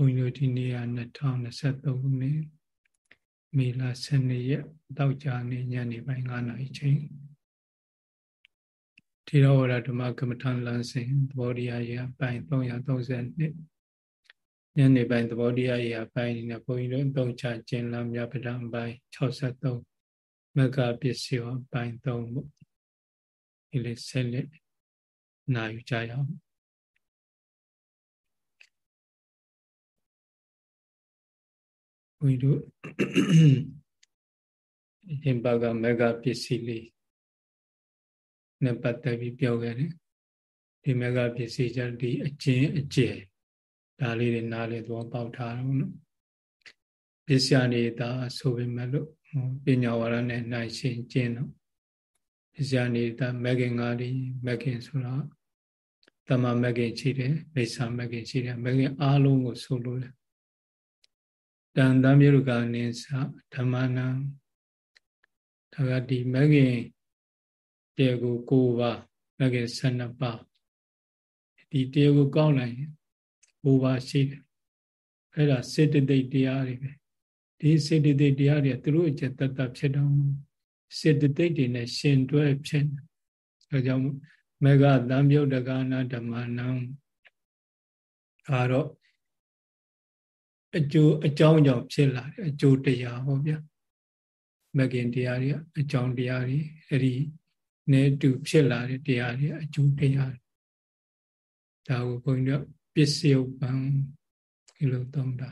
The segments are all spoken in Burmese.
ဘုန်းကြီးတို့ဒီနေ့က2023ခုနှစ်မေလ12ရက်တောက်ကြနေ့ညနေပိုင်း9နာရီချိန်ထေရဝါဒဓမ္မကမ္မထလမ်းစဉ်သဘောတရားရပိုင်း332ညနေပိုင်းသဘောတရားရပိုင်းနဲ့ဘုန်းကြီးတို့အသုံးချခြင်းလမ်းမြပဒံပိုင်း63မကပစ္စယောပိုင်း3ပေါ့ဒီလေးဆက်လက်နာယူကြရအောင် ဘုန်းကြီးတို့အရှင်ဘာကမေဂပစ္စည်းလေးနဲ့ပတ်သက်ပြီးပြောခဲ့တယ်ဒီမေဂပစ္စည်းကြဒီအကျဉ်အကျယ်ဒါလေးတွေနားလေသဘောပေါက်ထားတော့နော်ပစ္စယနေတာဆိုပေမဲ့လို့ပညာဝါဒနဲ့နိုင်ရှင်ကျင်းတော့ပစ္စယနေတာမဂ္ဂင်၅ဒီမဂ္ဂင်ဆိုတော့တမမဂ္ဂင်ရှိတယ်မိစ္ဆာမဂ္ဂင်ရှိတယ်မဂ္ဂင်အားလုံးကိုဆိုလို့လေ တန်တံမြေရုကနိသဓမ္မနံဒါကဒီမဂ္ဂင်တေကို၉ပါးမဂ္ဂင်12ပါးဒီတေကိုကောက်လိုက်၉ပါးရှိတယ်အဲ့ဒါစေတသိက်တရားတွေပဲဒီစေတသိက်တရားတွေသူတို့အကျက်တတ်တဖြစ်တော့စေတသိက်တွေနဲ့ရှင်တွဲဖြစ်ဒါကြောင့်မေဃသံယုတ်တကနာဓမ္မနံအာတော့ အကျိုးအကြောင်းကြောင့်ဖြစ်လာတဲ့အကျိုးတရားဟောဗျာမဂ်ခင်တရားတွေအကြောင်းတရားတွေအဲ့ဒီနဲ့တူဖြစ်လာတဲ့တရားတွေအကျိုးတရားဒါကိုဘုန်းကြီးတို့ပစ္စယုပံဒီလိုသုံးတာ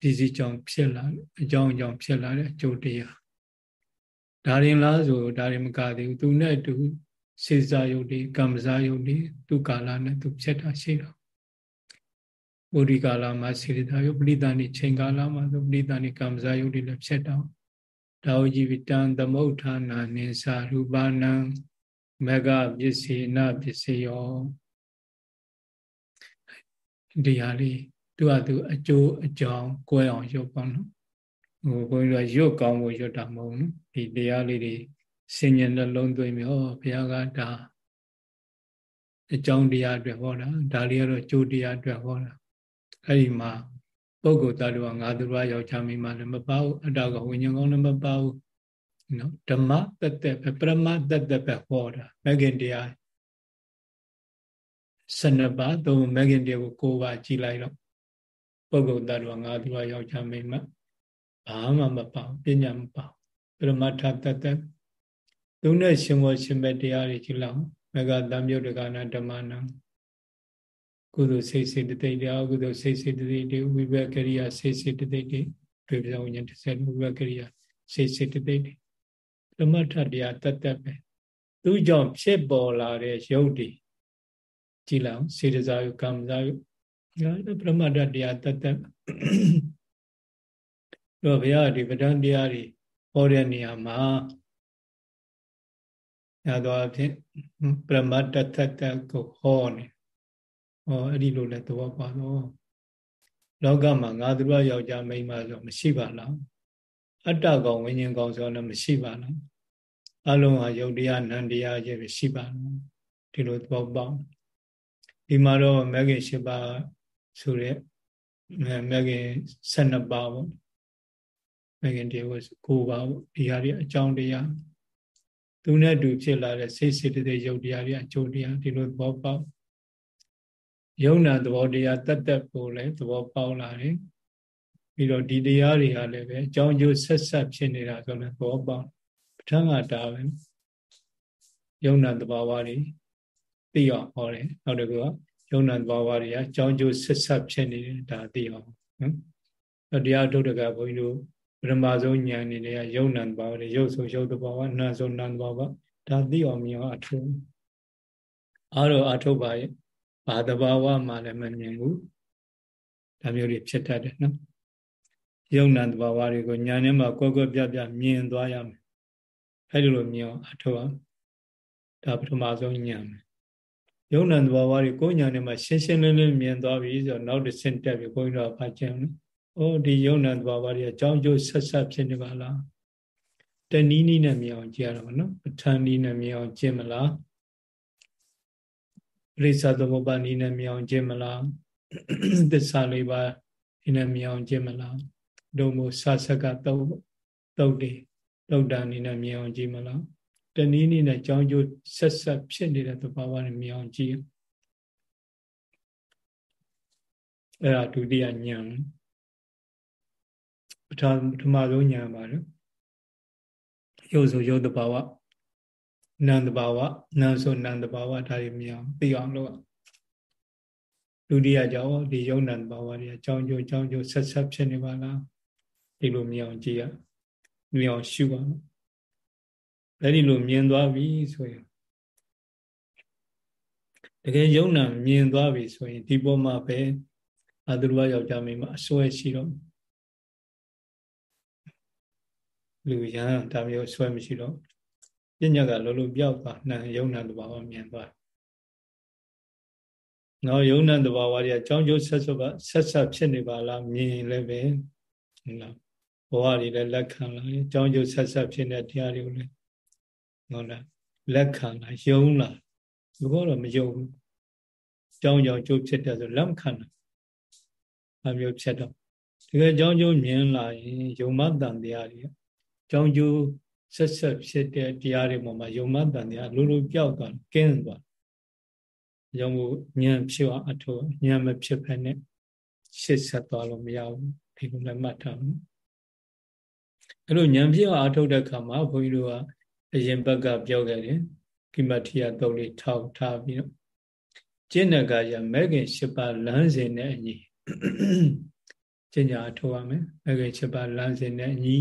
ပစ္စည်းကြောင့်ဖြစ်လာအကြောင်းကြောင့်ဖြစ်လာတဲ့အကျိုးတရားဒါရင်လားဆိုဒါရင်မကသေးဘူးသူနဲ့တူစေစားယုတ်ဒီကမ္မဇာယုတ်ဒီသူကာလနဲ့သူဖြစ်တာရှိတော့ ဗုဒ္ဓကာလမှာစေတသာယုပရိသဏိချိန်ကာလမှာဆိုပရိသဏိကမ္မဇာယုတ်တွေလည်းဖြစ်တော့ဒါဝជីဝတံသမုဋ္ဌာနာနိသရူပနံမဂပစ္စေနပစ္စယောဒီဟာလေးသူကသူအကျိုးအကြောင်းကိုယ်အောင်ရုပ်ပေါင်းနော်ဟိုဘုန်းကြီးကရုပ်ကောင်းဖို့ရုပ်တာမဟုတ်ဘူးဒီတရားလေးတွေဆင်ញံနှလုံးသွင်းပြီးဟောဘုရားကဒါအကြောင်းတရားအတွက်ဟောတာဒါလေးကတော့ကျိုးတရားအတွက်ဟောတာ အဲ့ဒီမှာပုဂ္ဂိုလ်တ attva ငါသူရယောက်ျားမိန်းမလည်းမပါဘူးအတ္တကဝိညာဉ်ကောင်းလည်းမပါဘူးနော်ဓမ္မတက်တက်ပဲပရမတက်တက်ပဲဟောတာမဂ္ဂင်တရား12ပါးသုံးမဂ္ဂင်တရားကို9ပါးကြည်လိုက်တော့ပုဂ္ဂိုလ်တ attva ငါသူရယောက်ျားမိန်းမဘာမှမပါဘူးပညာမပါဘူးပရမထတက်တက်သူနဲ့ရှင်ဝရှင်မဲ့တရားတွေကြည်လောက်မဂ္ဂတံမြုပ်တကနာဓမ္မနာ ကုသိုလ်စိတ်စေတသိက်တွေအကုသိုလ်စိတ်စေတသိက်တွေဝိဘကရိယာစိတ်စေတသိက်တွေတွေ့ပြောင်းဉာဏ်တစ်ဆက်ဝိဘကရိယာစိတ်စေတသိက်တွေဓမ္မထတရားတတ်တတ်ပဲသူကြောင့်ဖြစ်ပေါ်လာတဲ့ရုပ်တွေကြည်လောက်စေတစာယုကမ္မစာယုဒါပရမတ္တတရားတတ်တတ်တော့ဘုရားဒီပဒံတရားတွေဟောတဲ့နေရာမှာရသောအဖြစ်ပရမတ္တတတ်တတ်ကိုဟောနေ ဟောအဲ့ဒီလိုလဲသဘောပါတော့လောကမှာငါသူတို့ယောက်ျားမိန်းမဆိုမရှိပါလားအတ္တကောင်ဝိညာဉ်ကောင်ဆိုတော့မရှိပါလားအလုံးဟာယုတ်တရားနန္တရားရဲ့ရှိပါလားဒီလိုသဘောပေါက်ဒီမှာတော့မဂ္ဂင်၈ပါးဆိုတဲ့မဂ္ဂင်12ပါးပေါ့မဂ္ဂင်တရားကို9ပါးပေါ့ဒီဟာတွေအကြောင်းတရားသူနဲ့တူဖြစ်လာတဲ့စိတ်စိတ်တဲ့ယုတ်တရားတွေအကျိုးတရားဒီလိုသဘောပေါက် ယုံနာသဘောတရားတက်တက်ကိုလည်းသဘောပေါက်လာတယ်ပြီးတော့ဒီတရားတွေကလည်းပဲအကြောင်းကျိုးဆက်ဆက်ဖြစ်နေတာဆိုလည်းသဘောပေါက်ပထမတာပဲယုံနာသဘာဝတွေသိအောင်ဟောတယ်နောက်တစ်ခုကယုံနာသဘာဝတွေကအကြောင်းကျိုးဆက်ဆက်ဖြစ်နေတယ်ဒါသိအောင်နော်တရားထုတ်တကဘုန်းကြီးတို့ပရမဆုံးဉာဏ်နေတွေကယုံနာသဘာဝတွေရုပ်ဆိုရုပ်သဘာဝနာဆိုနာသဘာဝဒါသိအောင်မြင်အောင်အထုအားတော့အထုပါရဲ့ ဘာတဘာဝမှလည်းမမြင်ဘူးဒါမျိုးတွေဖြစ်တတ်တယ်နော်ယုံနာတဘာဝတွေကိုညာနဲ့မှကွက်ကွက်ပြပြမြင်သွားရမယ်အဲ့ဒီလိုမြင်အောင်အထောက်အောင်ဒါပထမဆုံးညာမယ်ယုံနာတဘာဝတွေကိုညာနဲ့မှရှင်းရှင်းလင်းလင်းမြင်သွားပြီဆိုတော့နောက်တစ်ဆင့်တက်ပြီဘုန်းကြီးတို့ဖတ်ကြည့်အောင်နော်ဩဒီယုံနာတဘာဝတွေအကြောင်းကျိုးဆက်ဆက်ဖြစ်နေပါလားတနည်းနည်းနဲ့မြင်အောင်ကြည့်ရတော့မနော်ပဋ္ဌာန်းနည်းနဲ့မြင်အောင်ကြည့်မလား ရိစ္ဆသမုပ္ပါနိနဲ့မြောင်ခြင်းမလားသစ္စာလေးပါးဒီနဲ့မြင်အောင်ကျင့်မလားဒုံမို့ဆဆက်ကတုတ်တုတ်တယ်တုတ်တန်နေနဲ့မြင်အောင်ကြည့်မလားတနည်းနည်းနဲ့ကြောင်းကျိုးဆက်ဆက်ဖြစ်နေတဲ့သဘာဝနဲ့မြင်အောင်ကြည့်အဲ့ဒါဒုတိယဉာဏ်ပထမပထမဆုံးဉာဏ်ပါလို့ရုပ်ဆိုရုပ်တဘာဝ နာမ်တဘာဝနာမ်ဆိုနာမ်တဘာဝဒါတွေမြင်အောင်သိအောင်လုပ်ဒုတိယကြောင့်ဒီယုံနာတဘာဝတွေအကြောင်းကျိုးအကြောင်းကျိုးဆက်ဆက်ဖြစ်နေပါလားဒီလိုမြင်အောင်ကြည့်ရမြင်အောင်ရှုပါမယ်အဲ့ဒီလိုမြင်သွားပြီဆိုရင်တကယ်ယုံနာမြင်သွားပြီဆိုရင်ဒီပေါ်မှာပဲအတုရယောက်ျားမိန်းမအစွဲရှိတော့လူရန်ဒါမျိုးဆွဲမရှိတော့ ပညာကလောလောပြောက်သွားနှံယုံနာတဘာဝမြင်သွားနော်ယုံနာတဘာဝတွေအကြောင်းကျိုးဆက်ဆက်ပါဆက်ဆက်ဖြစ်နေပါလားမြင်လည်းပဲဟုတ်လားဘဝတွေလည်းလက်ခံလာအကြောင်းကျိုးဆက်ဆက်ဖြစ်တဲ့တရားတွေကိုလည်းဟုတ်လားလက်ခံလာယုံလာဘုရားတော့မယုံဘူးကြောင်းကြောင်းကျိုးဖြစ်တယ်ဆိုလက်မခံတာအမျိုးဖြစ်တော့တကယ်ကြောင်းကျိုးမြင်လာရင်ယုံမတန်တရားတွေကြောင်းကျိုး ဆက်ဆက်ဖြစ်တဲ့တရားတွေပေါ်မှာယုံမတန်တရားလိုလိုပြောက်သွားကင်းသွားရောမှုဉာဏ်ဖြစ်အောင်အထောဉာဏ်မဖြစ်ဖက်နဲ့ရှစ်ဆက်သွားလို့မရဘူးဒီလိုလည်းမှတ်ထားမယ်အဲ့လိုဉာဏ်ဖြစ်အောင်အထုတ်တဲ့အခါမှာဘုန်းကြီးတို့ကအရင်ဘက်ကပြောခဲ့တယ်ကိမတိယတုံးလေးထောက်ထားပြီးတော့ကျင့်တဲ့ကရမဲခင်၈ပါးလမ်းစဉ်နဲ့အညီကျင့်ကြအထောက်ရမယ်မဲခင်၈ပါးလမ်းစဉ်နဲ့အညီ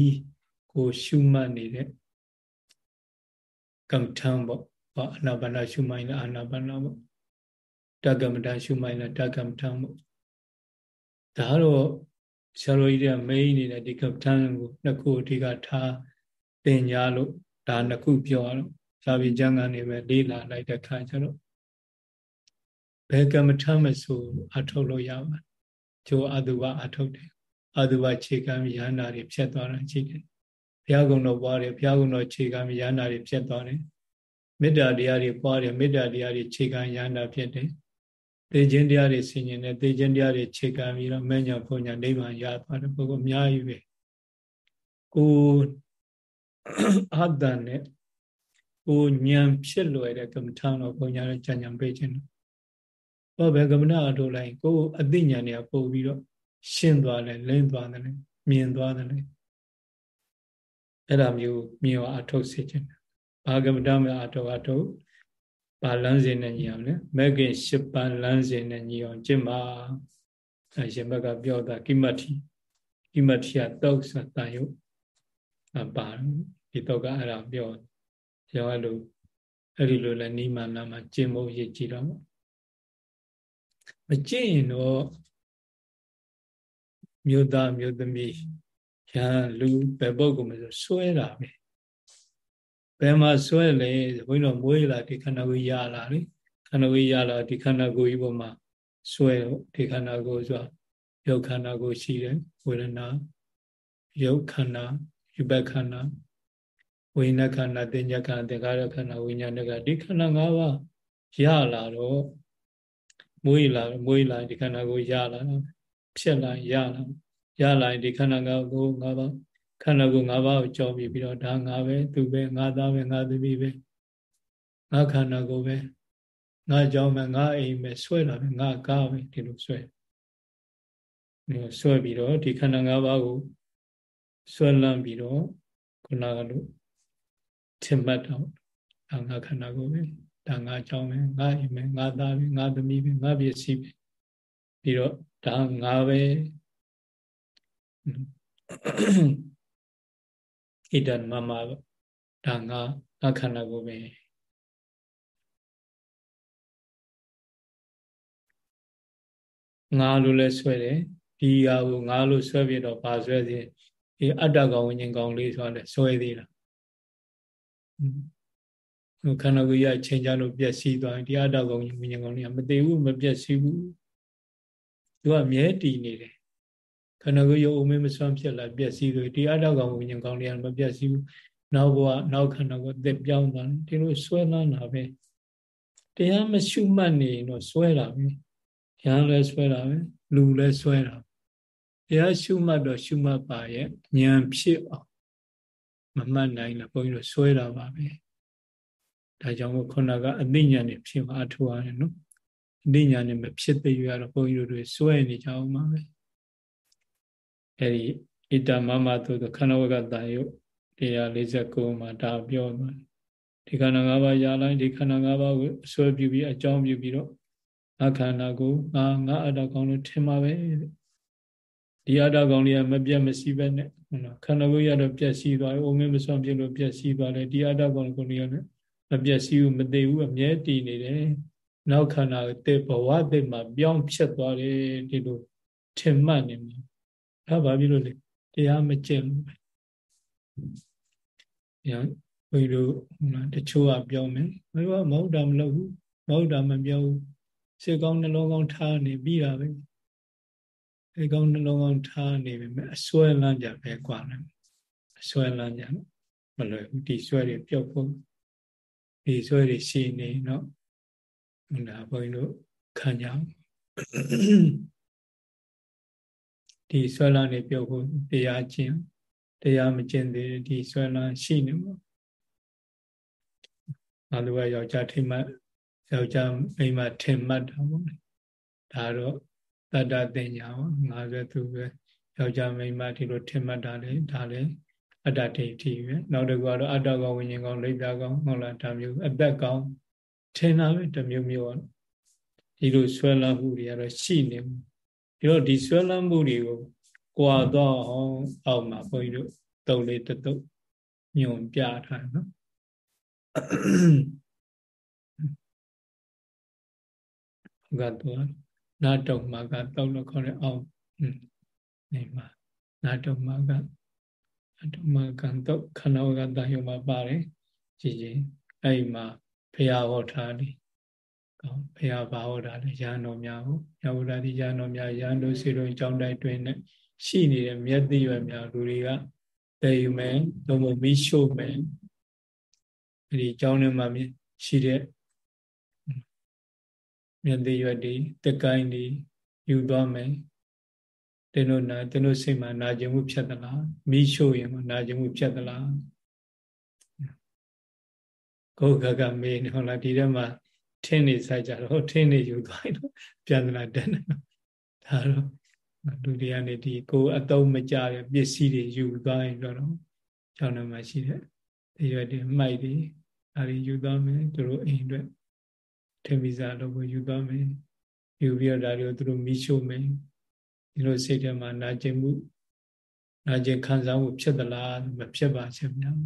ကိုရှုမှတ်နေတဲ့ ကမ္မထံပေါ့ဘာအနာပါနာရှုမှိုင်းလားအာနာပါနာပေါ့တက္ကမတရှုမှိုင်းလားတက္ကမထံပေါ့ဒါတော့ဆရာတော်ကြီးတွေကမိန်နေတဲ့ဒီကမ္မထံကိုနှစ်ခုအဓိကထားသင်ကြားလို့ဒါနှစ်ခုပြောရတော့သာဝေကျမ်းကနေပဲလေးလာလိုက်တဲ့ခါကျတော့ဘယ်ကမ္မထမဆိုအထုတ်လို့ရပါကျိုးအတုဝအထုတ်တယ်အတုဝခြေကံရဟန္တာတွေဖြတ်သွားတာရှိတယ်ဘု ရားကုံတော်ပွားတယ်ဘုရားကုံတော်ခြေကံရဟန္တာတွေဖြတ်သွားတယ်မေတ္တာတရားတွေပွားတယ်မေတ္တာတရားတွေခြေကံရဟန္တာဖြစ်တယ်သေခြင်းတရားတွေဆင်ញင်တယ်သေခြင်းတရားတွေခြေကံပြီးတော့မဲ့ညာဘုံညာနိဗ္ဗာန်ရသွားတယ်ပုဂ္ဂိုလ်အများကြီးပဲကိုအတ္တနဲ့ကိုဉာဏ်ဖြစ်လွယ်တဲ့ကမ္မထာတော့ဘုံညာတော့ဉာဏ်ပေးခြင်းဟောဘယ်ကမ္မထာအထုတ်လိုက်ကိုအသိဉာဏ်တွေကပို့ပြီးတော့ရှင်းသွားတယ်လင်းသွားတယ်မြင်သွားတယ် အဲ့ဒါမျိုးမြင်အောင်အထုတ်စေခြင်းဘာကမ္မထာမအထုတ်အထုတ်ဘာလမ်းစဉ်နဲ့ညီအောင်လဲမဂ္ဂင်၈ပါးလမ်းစဉ်နဲ့ညီအောင်ကျင့်ပါအဲရှင်ဘက်ကပြောတာကိမတ်တိကိမတ်တိကတောက်စတန်ယုအပါဒီတော့ကအဲ့ဒါပြောရောအဲ့လိုအဲ့ဒီလိုလဲနိမနာမှာကျင့်ဖို့ရည်ကြည်တော့မကျင့်ရင်တော့မြို့သားမြို့သမီး ရန်လူဘယ်ပုဂ္ဂိုလ်မဆိုဆွဲတာပဲဘယ်မှာဆွဲလဲဘုန်းကြီးတို့မွေးလာဒီခန္ဓာကိုယ်ရလာလေခန္ဓာကိုယ်ရလာဒီခန္ဓာကိုယ်ကြီးပေါ်မှာဆွဲဒီခန္ဓာကိုယ်ဆိုတာယုတ်ခန္ဓာကိုယ်ရှိတယ်ဝေဒနာယုတ်ခန္ဓာယူဘခန္ဓာဝိညာဉ်ခန္ဓာတင်ညာခန္ဓာသင်္ခါရခန္ဓာဝိညာဉ်ကဒီခန္ဓာ၅ပါးရလာတော့မွေးလာမွေးလာဒီခန္ဓာကိုယ်ရလာဖြစ်လာရလာ ရလာဒီခန္ဓာ၅ကို၅ပါးခန္ဓာကိုယ်၅ပါးကိုကြောပြီးပြီးတော့ဒါငါပဲသူပဲငါသားပဲငါသမီးပဲငါခန္ဓာကိုယ်ပဲငါကြောင့်ပဲငါအိမ်ပဲဆွဲလာပဲငါကားပဲဒီလိုဆွဲဒီဆွဲပြီးတော့ဒီခန္ဓာ၅ပါးကိုဆွဲလန်းပြီးတော့ခုနကလို့ထင်မှတ်တော့ဒါငါခန္ဓာကိုယ်ပဲဒါငါကြောင့်ပဲငါအိမ်ပဲငါသားပဲငါသမီးပဲငါပစ္စည်းပဲပြီးတော့ဒါငါပဲ ဣဒံမမဒါငါငါခန္ဓာကိုယ်ပဲငါလို့လဲဆွဲတယ်ဒီဟာကိုငါလို့ဆွဲပြတော့ပါဆွဲသေးဒီအတ္တကောင်ဝิญဉ်ကောင်လေးဆိုတယ်ဆွဲသေးတာခန္ဓာကိုယ်ရချိန်ကြလို့ပျက်စီးသွားရင်ဒီအတ္တကောင်ဝิญဉ်ကောင်လေးကမသေးဘူးမပျက်စီးဘူးသူကမြဲတည်နေတယ် ခန္ဓာကိုယ်ရုပ်အမင်းမစွမ်းဖြစ်လာပျက်စီးလို့ဒီအတ္တကောင်ဝิญဉ်ကောင်လေးကမပျက်စီးဘူးနောက်ဘဝနောက်ခန္ဓာကိုယ်အသက်ပြောင်းသွားတယ်ဒီလိုဆွဲလန်းတာပဲတရားမရှုမှတ်နေရင်တော့ဆွဲတာပဲရဟန်းလည်းဆွဲတာပဲလူလည်းဆွဲတာတရားရှုမှတ်တော့ရှုမှတ်ပါရဲ့ဉာဏ်ဖြစ်အောင်မမှတ်နိုင်လားဘုန်းကြီးတို့ဆွဲတာပါပဲဒါကြောင့်မို့ခုနကအသိဉာဏ်နဲ့ဖြစ်မှအထူရတယ်နော်အသိဉာဏ်နဲ့မဖြစ်သေးရတော့ဘုန်းကြီးတို့တွေဆွဲနေကြအောင်ပါပဲ အဲဒီဣတမမသုခန္ဓဝကတန်ယု149မှာဒါပြောသွားဒီခန္ဓာ၅ပါးရလိုက်ဒီခန္ဓာ၅ပါးကိုအစွဲပြုပြီးအကြောင်းပြုပြီးတော့ငါခန္ဓာကိုငါငါအတ္တကောင်လို့ထင်ပါပဲဒီအတ္တကောင်လေးကမပြတ်မစီးပဲနဲ့နော်ခန္ဓာကိုယ်ရတော့ပြက်စီးသွားတယ်။အိုမင်းမစွန့်ပြလို့ပြက်စီးသွားတယ်။ဒီအတ္တကောင်ကိုလည်းမပြက်စီးဘူးမသိဘူးအမြဲတည်နေတယ်။နောက်ခန္ဓာတေဘဝတေမှာပြောင်းဖြစ်သွားတယ်ဒီလိုထင်မှတ်နေမှာ။ ဒါဘာဖြစ်လို့လဲတရားမကျင့်ဘူးပဲ။ညာဘယ်လိုတချို့ကပြောမယ်။ဘယ်ကမဟုတ်တာမလုပ်ဘူး။မဟုတ်တာမပြောဘူး။စိတ်ကောင်းနှလုံးကောင်းထားနေပြီးတာပဲ။စိတ်ကောင်းနှလုံးကောင်းထားနေပြီမဲ့အစွဲလန်းကြပဲกว่าတယ်အစွဲလန်းကြမလွယ်ဘူးဒီစွဲတွေပြုတ်ဖို့ဒီစွဲတွေရှိနေတော့ဟုတ်လားဘုန်းကြီးတို့ခံကြအောင် ဒီဆွဲလန်းနေပြုတ်ဖို့တရားကျင့်တရားမကျင့်သေးဒီဆွဲလန်းရှိနေမှာအလိုကယောက်ျားထိမှတ်ယောက်ျားမိန်းမထင်မှတ်တာပေါ့လေဒါတော့တတ္တတင်ညာဟောငါဆိုသူပဲယောက်ျားမိန်းမဒီလိုထင်မှတ်တာလေဒါလေအတ္တဒိဋ္ဌိပဲနောက်တစ်ခုကတော့အတ္တကောင်ဝိညာဉ်ကောင်လိပ်ပြာကောင်ဟုတ်လားဒါမျိုးအသက်ကောင်ထင်တာပဲတမျိုးမျိုးဒီလိုဆွဲလန်းမှုတွေကတော့ရှိနေဘူး ဒီတော့ဒီဆွဲလန်းမှုတွေကိုကြွာတော့အောင်အောက်မှာဘုန်းကြီးတို့တုံလေးတတုတ်ညွန်ပြထားနော်ကတော့နာတုံမှာကတောက်လို့ခေါ်တဲ့အောင်နေမှာနာတုံမှာကနာတုံမှာကတော့ခဏဝကတယုံမှာပါတယ်ကြည်ကြည်အဲ့မှာဖရာဟောထားတယ် ကောင်းဖရာဘာဟောတာလဲရဟန်းတော်များဟုတ်ရဝဒတိရဟန်းတော်များရဟန်းတို့စီတော်ကြောင်းတိုက်တွင်နဲ့ရှိနေတဲ့မြတ်သိရွယ်များလူတွေကတည်ယူမယ်တော့မီးရှို့မယ်ဒီကြောင်းထဲမှာရှိတဲ့မြတ်သေးရွက်တွေတက်ကိုင်းတွေယူသွားမယ်တင်းတို့နာတင်းတို့စိတ်မှာနာကျင်မှုဖြစ်သလားမိရှို့ရင်နာကျင်မှုဖြစ်သလားကိုယ်ကကမေးနေဟုတ်လားဒီထဲမှာ ထင်းနေဆိုင်ကြတော့ထင်းနေယူသွားရင်ပြန်လာတက်နေဒါတော့လူတွေကနေဒီကိုယ်အတုံးမကြတဲ့ပစ္စည်းတွေယူသွားရင်တော့ကျောင်းထဲမှာရှိတဲ့ဒီရွက်တွေမိုက်တွေဒါတွေယူသွားမယ်သူတို့အိမ်အတွက်ထင်မိစားတော့ကိုယူသွားမယ်ယူပြီးတော့ဒါတွေကိုသူတို့မိရှို့မယ်ဒီလိုစိတ်ထဲမှာနာကျင်မှုနာကျင်ခံစားမှုဖြစ်သလားမဖြစ်ပါချက်များ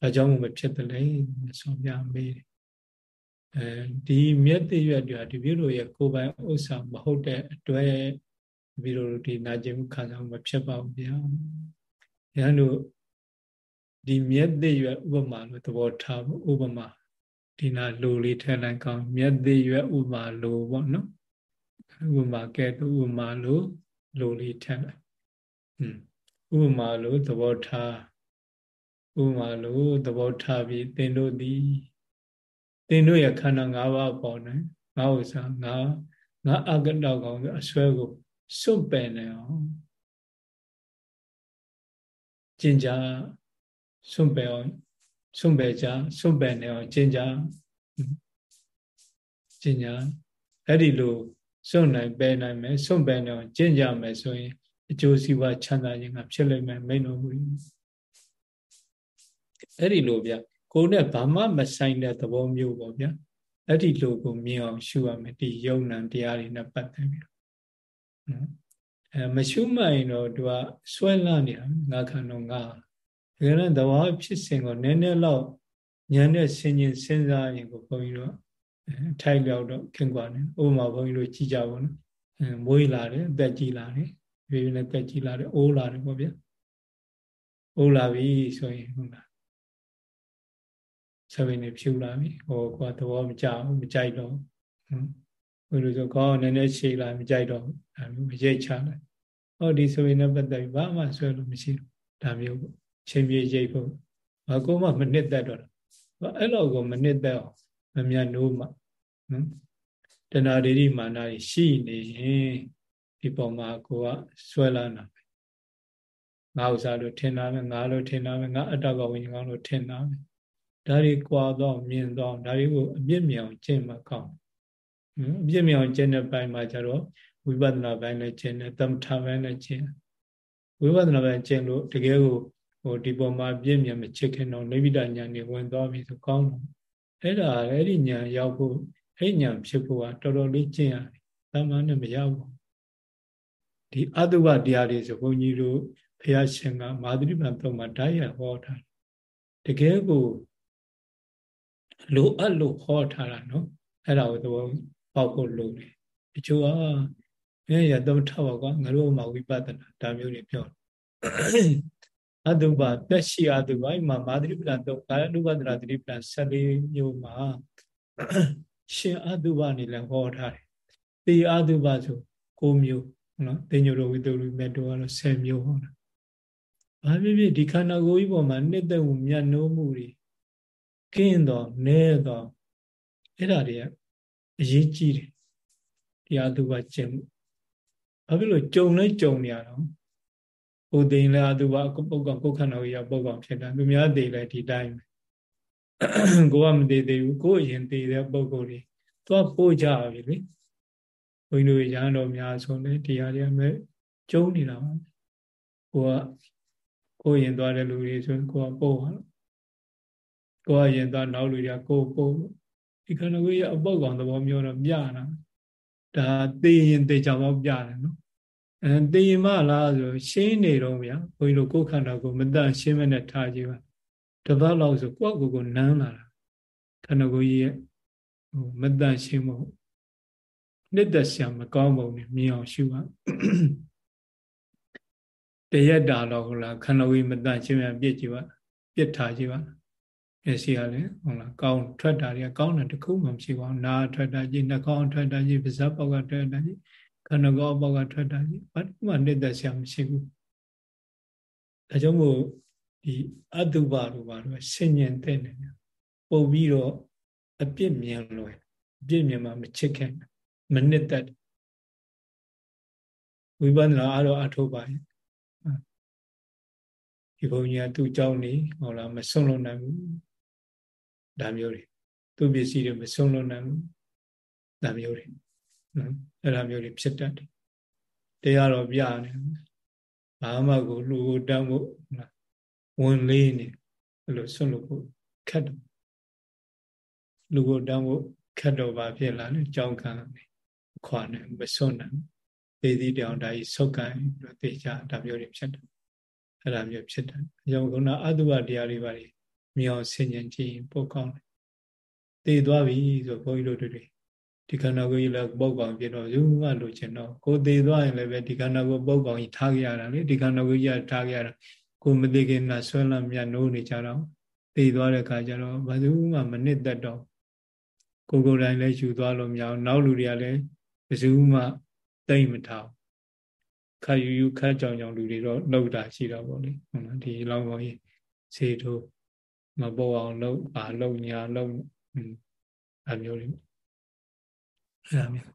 ဒါကြောင့်မဖြစ်တယ်လေဆောပြမေး အဲဒီမြတ်တရွတ်တွေဒီပြလို့ရဲ့ကိုယ်ပိုင်ဥစ္စာမဟုတ်တဲ့အတွက်ဒီလိုဒီနာကျင်မှုခံစားမှုမဖြစ်ပါဘူးဗျာ။အဲလိုဒီမြတ်တရွတ်ဥပမာလို့သဘောထားဖို့ဥပမာဒီနာလိုလေးထည့်လိုက်ကောင်းမြတ်သေးရွယ်ဥမာလိုပေါ့နော်ဥမာကဲ့သို့ဥမာလိုလိုလေးထည့်လိုက်ဥမာလိုသဘောထားဥမာလိုသဘောထားပြီးသင်တို့သည် သင်တို့ရဲ့ခန္ဓာ၅ပါးပေါ်နေငါဥစ္စာငါငါအကတောက်ကောင်းအစွဲကိုစွန့်ပယ်နေအောင်ကျင်ကြစွန့်ပယ်အောင်စွန့်ပယ်ကြစွန့်ပယ်နေအောင်ကျင့်ကြကျင့်ကြအဲ့ဒီလိုစွန့်နိုင်ပယ်နိုင်မယ်စွန့်ပယ်နေအောင်ကျင့်ကြမယ်ဆိုရင်အကျိုးစီးပွားချမ်းသာခြင်းကဖြစ်လိမ့်မယ်မိန်တော်မူအဲ့ဒီလိုဗျ ကိုယ်နဲ့ဘာမှမဆိုင်တဲ့သဘောမျိုးပေါ့ဗျာအဲ့ဒီလိုကိုမြင်အောင်ရှုရမယ်ဒီယုံ nant တရားတွေနဲ့ပတ်သက်ပြီးတော့အဲမရှုမှရင်တော့သူကဆွဲလန့်နေတာငါခံတော့ငါတကယ်တော့သဘာဝဖြစ်စဉ်ကိုနည်းနည်းတော့ဉာဏ်နဲ့ဆင်ញင်စဉ်းစားရင်ကိုဘုန်းကြီးတို့ထိုက်လျောက်တော့ခင်ကွာနေဥပမာဘုန်းကြီးတို့ကြည်ကြပါနော်အဲမွေးလာတယ်အသက်ကြီးလာတယ်ပြေးနေအသက်ကြီးလာတယ်အိုးလာတယ်ပေါ့ဗျာအိုးလာပြီဆိုရင်ဟုတ်လား ဆက်ဝင်နေဖြူလာပြီဟိုကွာသဘောမကြဘူးမကြိုက်တော့ဘယ်လိုဆိုကောင်းနည်းနည်းရှည်လာမကြိုက်တော့ဒါမျိုးမရိတ်ချလိုက်ဟောဒီဆိုရင်လည်းပတ်သက်ပြီးဘာမှဆွဲလို့မရှိဘူးဒါမျိုးပေါ့ချိန်ပြေရိပ်ဖို့ဘာကိုမှမနှစ်သက်တော့တာအဲ့လိုကိုမနှစ်သက်အောင်မမြတ်နိုးမှနော်တဏှာဒိဋ္ဌိမာနရှိနေရင်ဒီပုံမှာကိုကဆွဲလာတာပဲငါဥစ္စာလို့ထင်တာပဲငါလို့ထင်တာပဲငါအတ္တကဝိညာဉ်ကောင်းလို့ထင်တာပဲ ဒါတွေကြွာတော့မြင်တော့ဒါတွေကိုအပြစ်မြောင်ကျင့်မှကောင်းအပြစ်မြောင်ကျင့်တဲ့ဘက်မှာကျတော့ဝိပဿနာဘက်နဲ့ကျင့်တယ်သမထဘက်နဲ့ကျင့်ဝိပဿနာဘက်ကျင့်လို့တကယ်ကိုဟိုဒီပေါ်မှာပြည့်မြတ်မချစ်ခင်တော့နိဗ္ဗိဒဉာဏ်တွေဝင်သွားပြီဆိုကောင်းတော့အဲ့ဒါအဲ့ဒီဉာဏ်ရောက်ဖို့အဲ့ဉာဏ်ဖြစ်ဖို့ကတော်တော်လေးကျင့်ရတယ်။သမန်နဲ့မရဘူး။ဒီအတုပတရားတွေဆိုဘုန်းကြီးတို့ဘုရားရှင်ကမာသရိပံသုံးမှာဓာတ်ရဟောထားတကယ်ကို လိုအပ်လို့ဟောထားတာနော်အဲ့ဒါကိုသဘောပေါက်ဖို့လိုတယ်တချို့ကအဲရတော့ထောက်ပါကွာငါတို့မှဝိပဿနာဒါမျိုးတွေပြောအတုပတက်ရှိအတုပအိမှာမာသရိပလံတော့ကာယ ानु ပဒနာသတိပလံ14မျိုးမှာရှင်အတုပနေလည်းဟောထားတယ်တေအတုပဆို9မျိုးနော်တေညိုရဝိတုရိမေတ္တောကတော့10မျိုးဟောတာဘာဖြစ်ဖြစ်ဒီခန္ဓာကိုယ်ကြီးပေါ်မှာနှစ်သက်မှုမြတ်နိုးမှုတွေ ကင်းတော့နဲတော့အဲ့ဒါတွေကအရေးကြီးတယ်တရားသူကကျင့်မှုဘာဖြစ်လို့ကြုံလဲကြုံနေရတော့ကိုသိရင်လည်းအတူပါပုဂ္ဂိုလ်ကိုခန္ဓာကိုယ်ရပုဂ္ဂိုလ်ဖြစ်တာသူများသိလဲဒီတိုင်းပဲကိုကမသိသေးဘူးကိုအရင်သိတဲ့ပုဂ္ဂိုလ်တွေသွားပို့ကြပြီလေဘုန်းကြီးတို့ရဟန်းတော်များဆိုနေတရားတွေမဲ့ကျုံနေတာပါကိုကကိုရင်သွားတဲ့လူတွေဆိုရင်ကိုကပို့ပါတော့ ကိုကရင်သွားနောက်လူတွေကကိုပို့ဒီခန္ဓာကိုယ်ရဲ့အပုတ်ကောင်သဘောမျိုးတော့ပြတာဒါသိရင်သိကြတော့ပြတယ်နော်အဲသိရင်မလားဆိုရှင်းနေတော့ဗျာဘုန်းကြီးတို့ကိုယ်ခန္ဓာကိုမတန့်ရှင်းမနဲ့ထားကြည့်ပါတပတ်လောက်ဆိုကိုယ့်ကိုယ်ကိုနမ်းလာတာခန္ဓာကိုယ်ရဲ့ဟိုမတန့်ရှင်းမှုနှစ်သက်ဆံမကောင်းပုံနဲ့မြင်အောင်ရှုပါတရက်တာတော့ဟုတ်လားခန္ဓာကိုယ်မတန့်ရှင်းမြန်ပြစ်ကြည့်ပါပြစ်ထားကြည့်ပါ မျက်စိကလည်းဟုတ်လားကောင်းထွက်တာတွေကကောင်းတယ်တခုမှမရှိပါဘူးနားထွက်တာကြီးနှာခေါင်းထွက်တာကြီးပါးစပ်ပေါက်ကထွက်တာကြီးခန္ဓာကိုယ်ပေါက်ကထွက်တာကြီးဘာမှနှစ်သက်ဆရာမရှိဘူးဒါကြောင့်မို့ဒီအတုပါတို့ပါတော့ဆင်ញင်တဲ့နေပုံပြီးတော့အပြစ်မြင်လို့အပြစ်မြင်မှမချစ်ခင်မနှစ်သက်ဝိပဿနာအားတော့အထောက်ပါရဲ့ဒီဘုံကြီးကသူ့เจ้าနေဟုတ်လားမဆုံးလို့နိုင်ဘူး ဒါမျိုးတွေသူ့ပစ္စည်းတွေမဆုံးလို့နိုင်ဘူးဒါမျိုးတွေနော်အဲ့ဒါမျိုးတွေဖြစ်တတ်တယ်တရားတော်ပြနေဘာမှကိုလူကိုတန်းဖို့ဝင်လေးနေအဲ့လိုဆွလို့ဖို့ခက်တယ်လူကိုတန်းဖို့ခက်တော့ပါဖြစ်လာတယ်ကြောင်းခံနေခွာနေမစွန့်နိုင်ပေသီတောင်ဒါကြီးဆုတ်ကန်ပြီးတေချာဒါမျိုးတွေဖြစ်တယ်အဲ့ဒါမျိုးဖြစ်တယ်အကြောင်းကုဏအတုဝတရားတွေပါ မြောင်ဆင်ញင်ကြည့်ပို့ကောင်းတယ်တည်သွားပြီဆိုဘုန်းကြီးတို့တွေဒီခန္ဓာကိုယ်ကြီးလည်းပုတ်ကောင်ပြတော့ယူမှလို့ချင်တော့ကိုတည်သွားရင်လည်းပဲဒီခန္ဓာကိုယ်ပုတ်ကောင်ကြီးထားကြရတာလေဒီခန္ဓာကိုယ်ကြီးထားကြရတာကိုမသိခင်ကဆွဲလမ်းမြတ်နိုးနေကြတော့တည်သွားတဲ့ခါကျတော့ဘယ်သူမှမနစ်သက်တော့ကိုကိုယ်တိုင်လည်းယူသွားလို့မရအောင်နောက်လူတွေကလည်းဘယ်သူမှတိတ်မထားခါယူယူခါကြောင်ကြောင်လူတွေတော့နှုတ်တာရှိတော့ဗောလေဟုတ်လားဒီလောင်းကောင်းကြီးဈေးထိုး မပေါ်အောင်လှုပ်ပါလှုပ်ညာလှုပ်အမျိုးတွေအဲ့ဒါမျိုး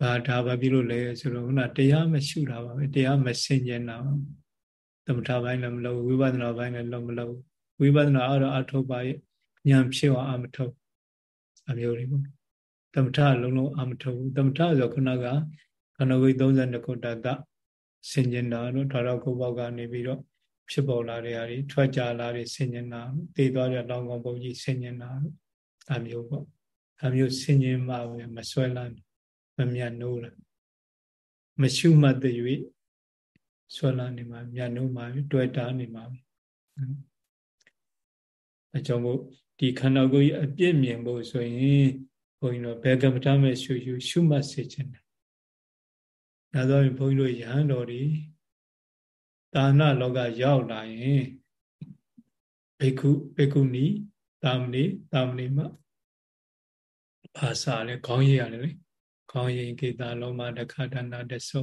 ဘာဒါဘာပြီးလို့လဲဆိုတော့ခုနတရားမရှုတာပါပဲတရားမစင်ကြင်တာသမထဘိုင်းလည်းမလုပ်ဝိပဿနာဘိုင်းလည်းလုံးမလုပ်ဝိပဿနာအဲ့တော့အထုတ်ပါရဲ့ဉာဏ်ဖြစ်အောင်အမထုတ်အမျိုးတွေပေါ့သမထလုံးလုံးအမထုတ်ဘူးသမထဆိုခုနကခန္ဓာကိုယ်32ခုတတစင်ကြင်တာတော့ဒါတော့ကိုယ်ပေါက်ကနေပြီးတော့ ဖြစ်ပေါ်လာတဲ့ဟာတွေထွက်ကြလာတဲ့ဆင်ញင်တာသိသွားတဲ့လောင်းကောင်းပုံကြီးဆင်ញင်တာအမျိုးပေါ့အမျိုးဆင်ញင်မှပဲမဆွဲလန်းမမြတ်နိုးလားမရှုမှတ်တဲ့၍ဆွဲလန်းနေမှာမြတ်နိုးမှာတွေ့တာနေမှာအကြောင်းမို့ဒီခန္ဓာကိုယ်ကြီးအပြည့်မြင်ဖို့ဆိုရင်ဘုန်းကြီးတို့ဘေကမ္မထမဲ့ရှုရှုရှုမှတ်စေခြင်းတယ်။ဒါဆိုရင်ဘုန်းကြီးတို့ရဟန်းတော်တွေ ဒါနလောကရောက်လာရင်ဘိက္ခုဘိက္ခုနီတာမဏိတာမဏိမဘာသာလဲခေါင်းရည်ရတယ်လေခေါင်းရည်ကေတာလောမတခဒနာတဆု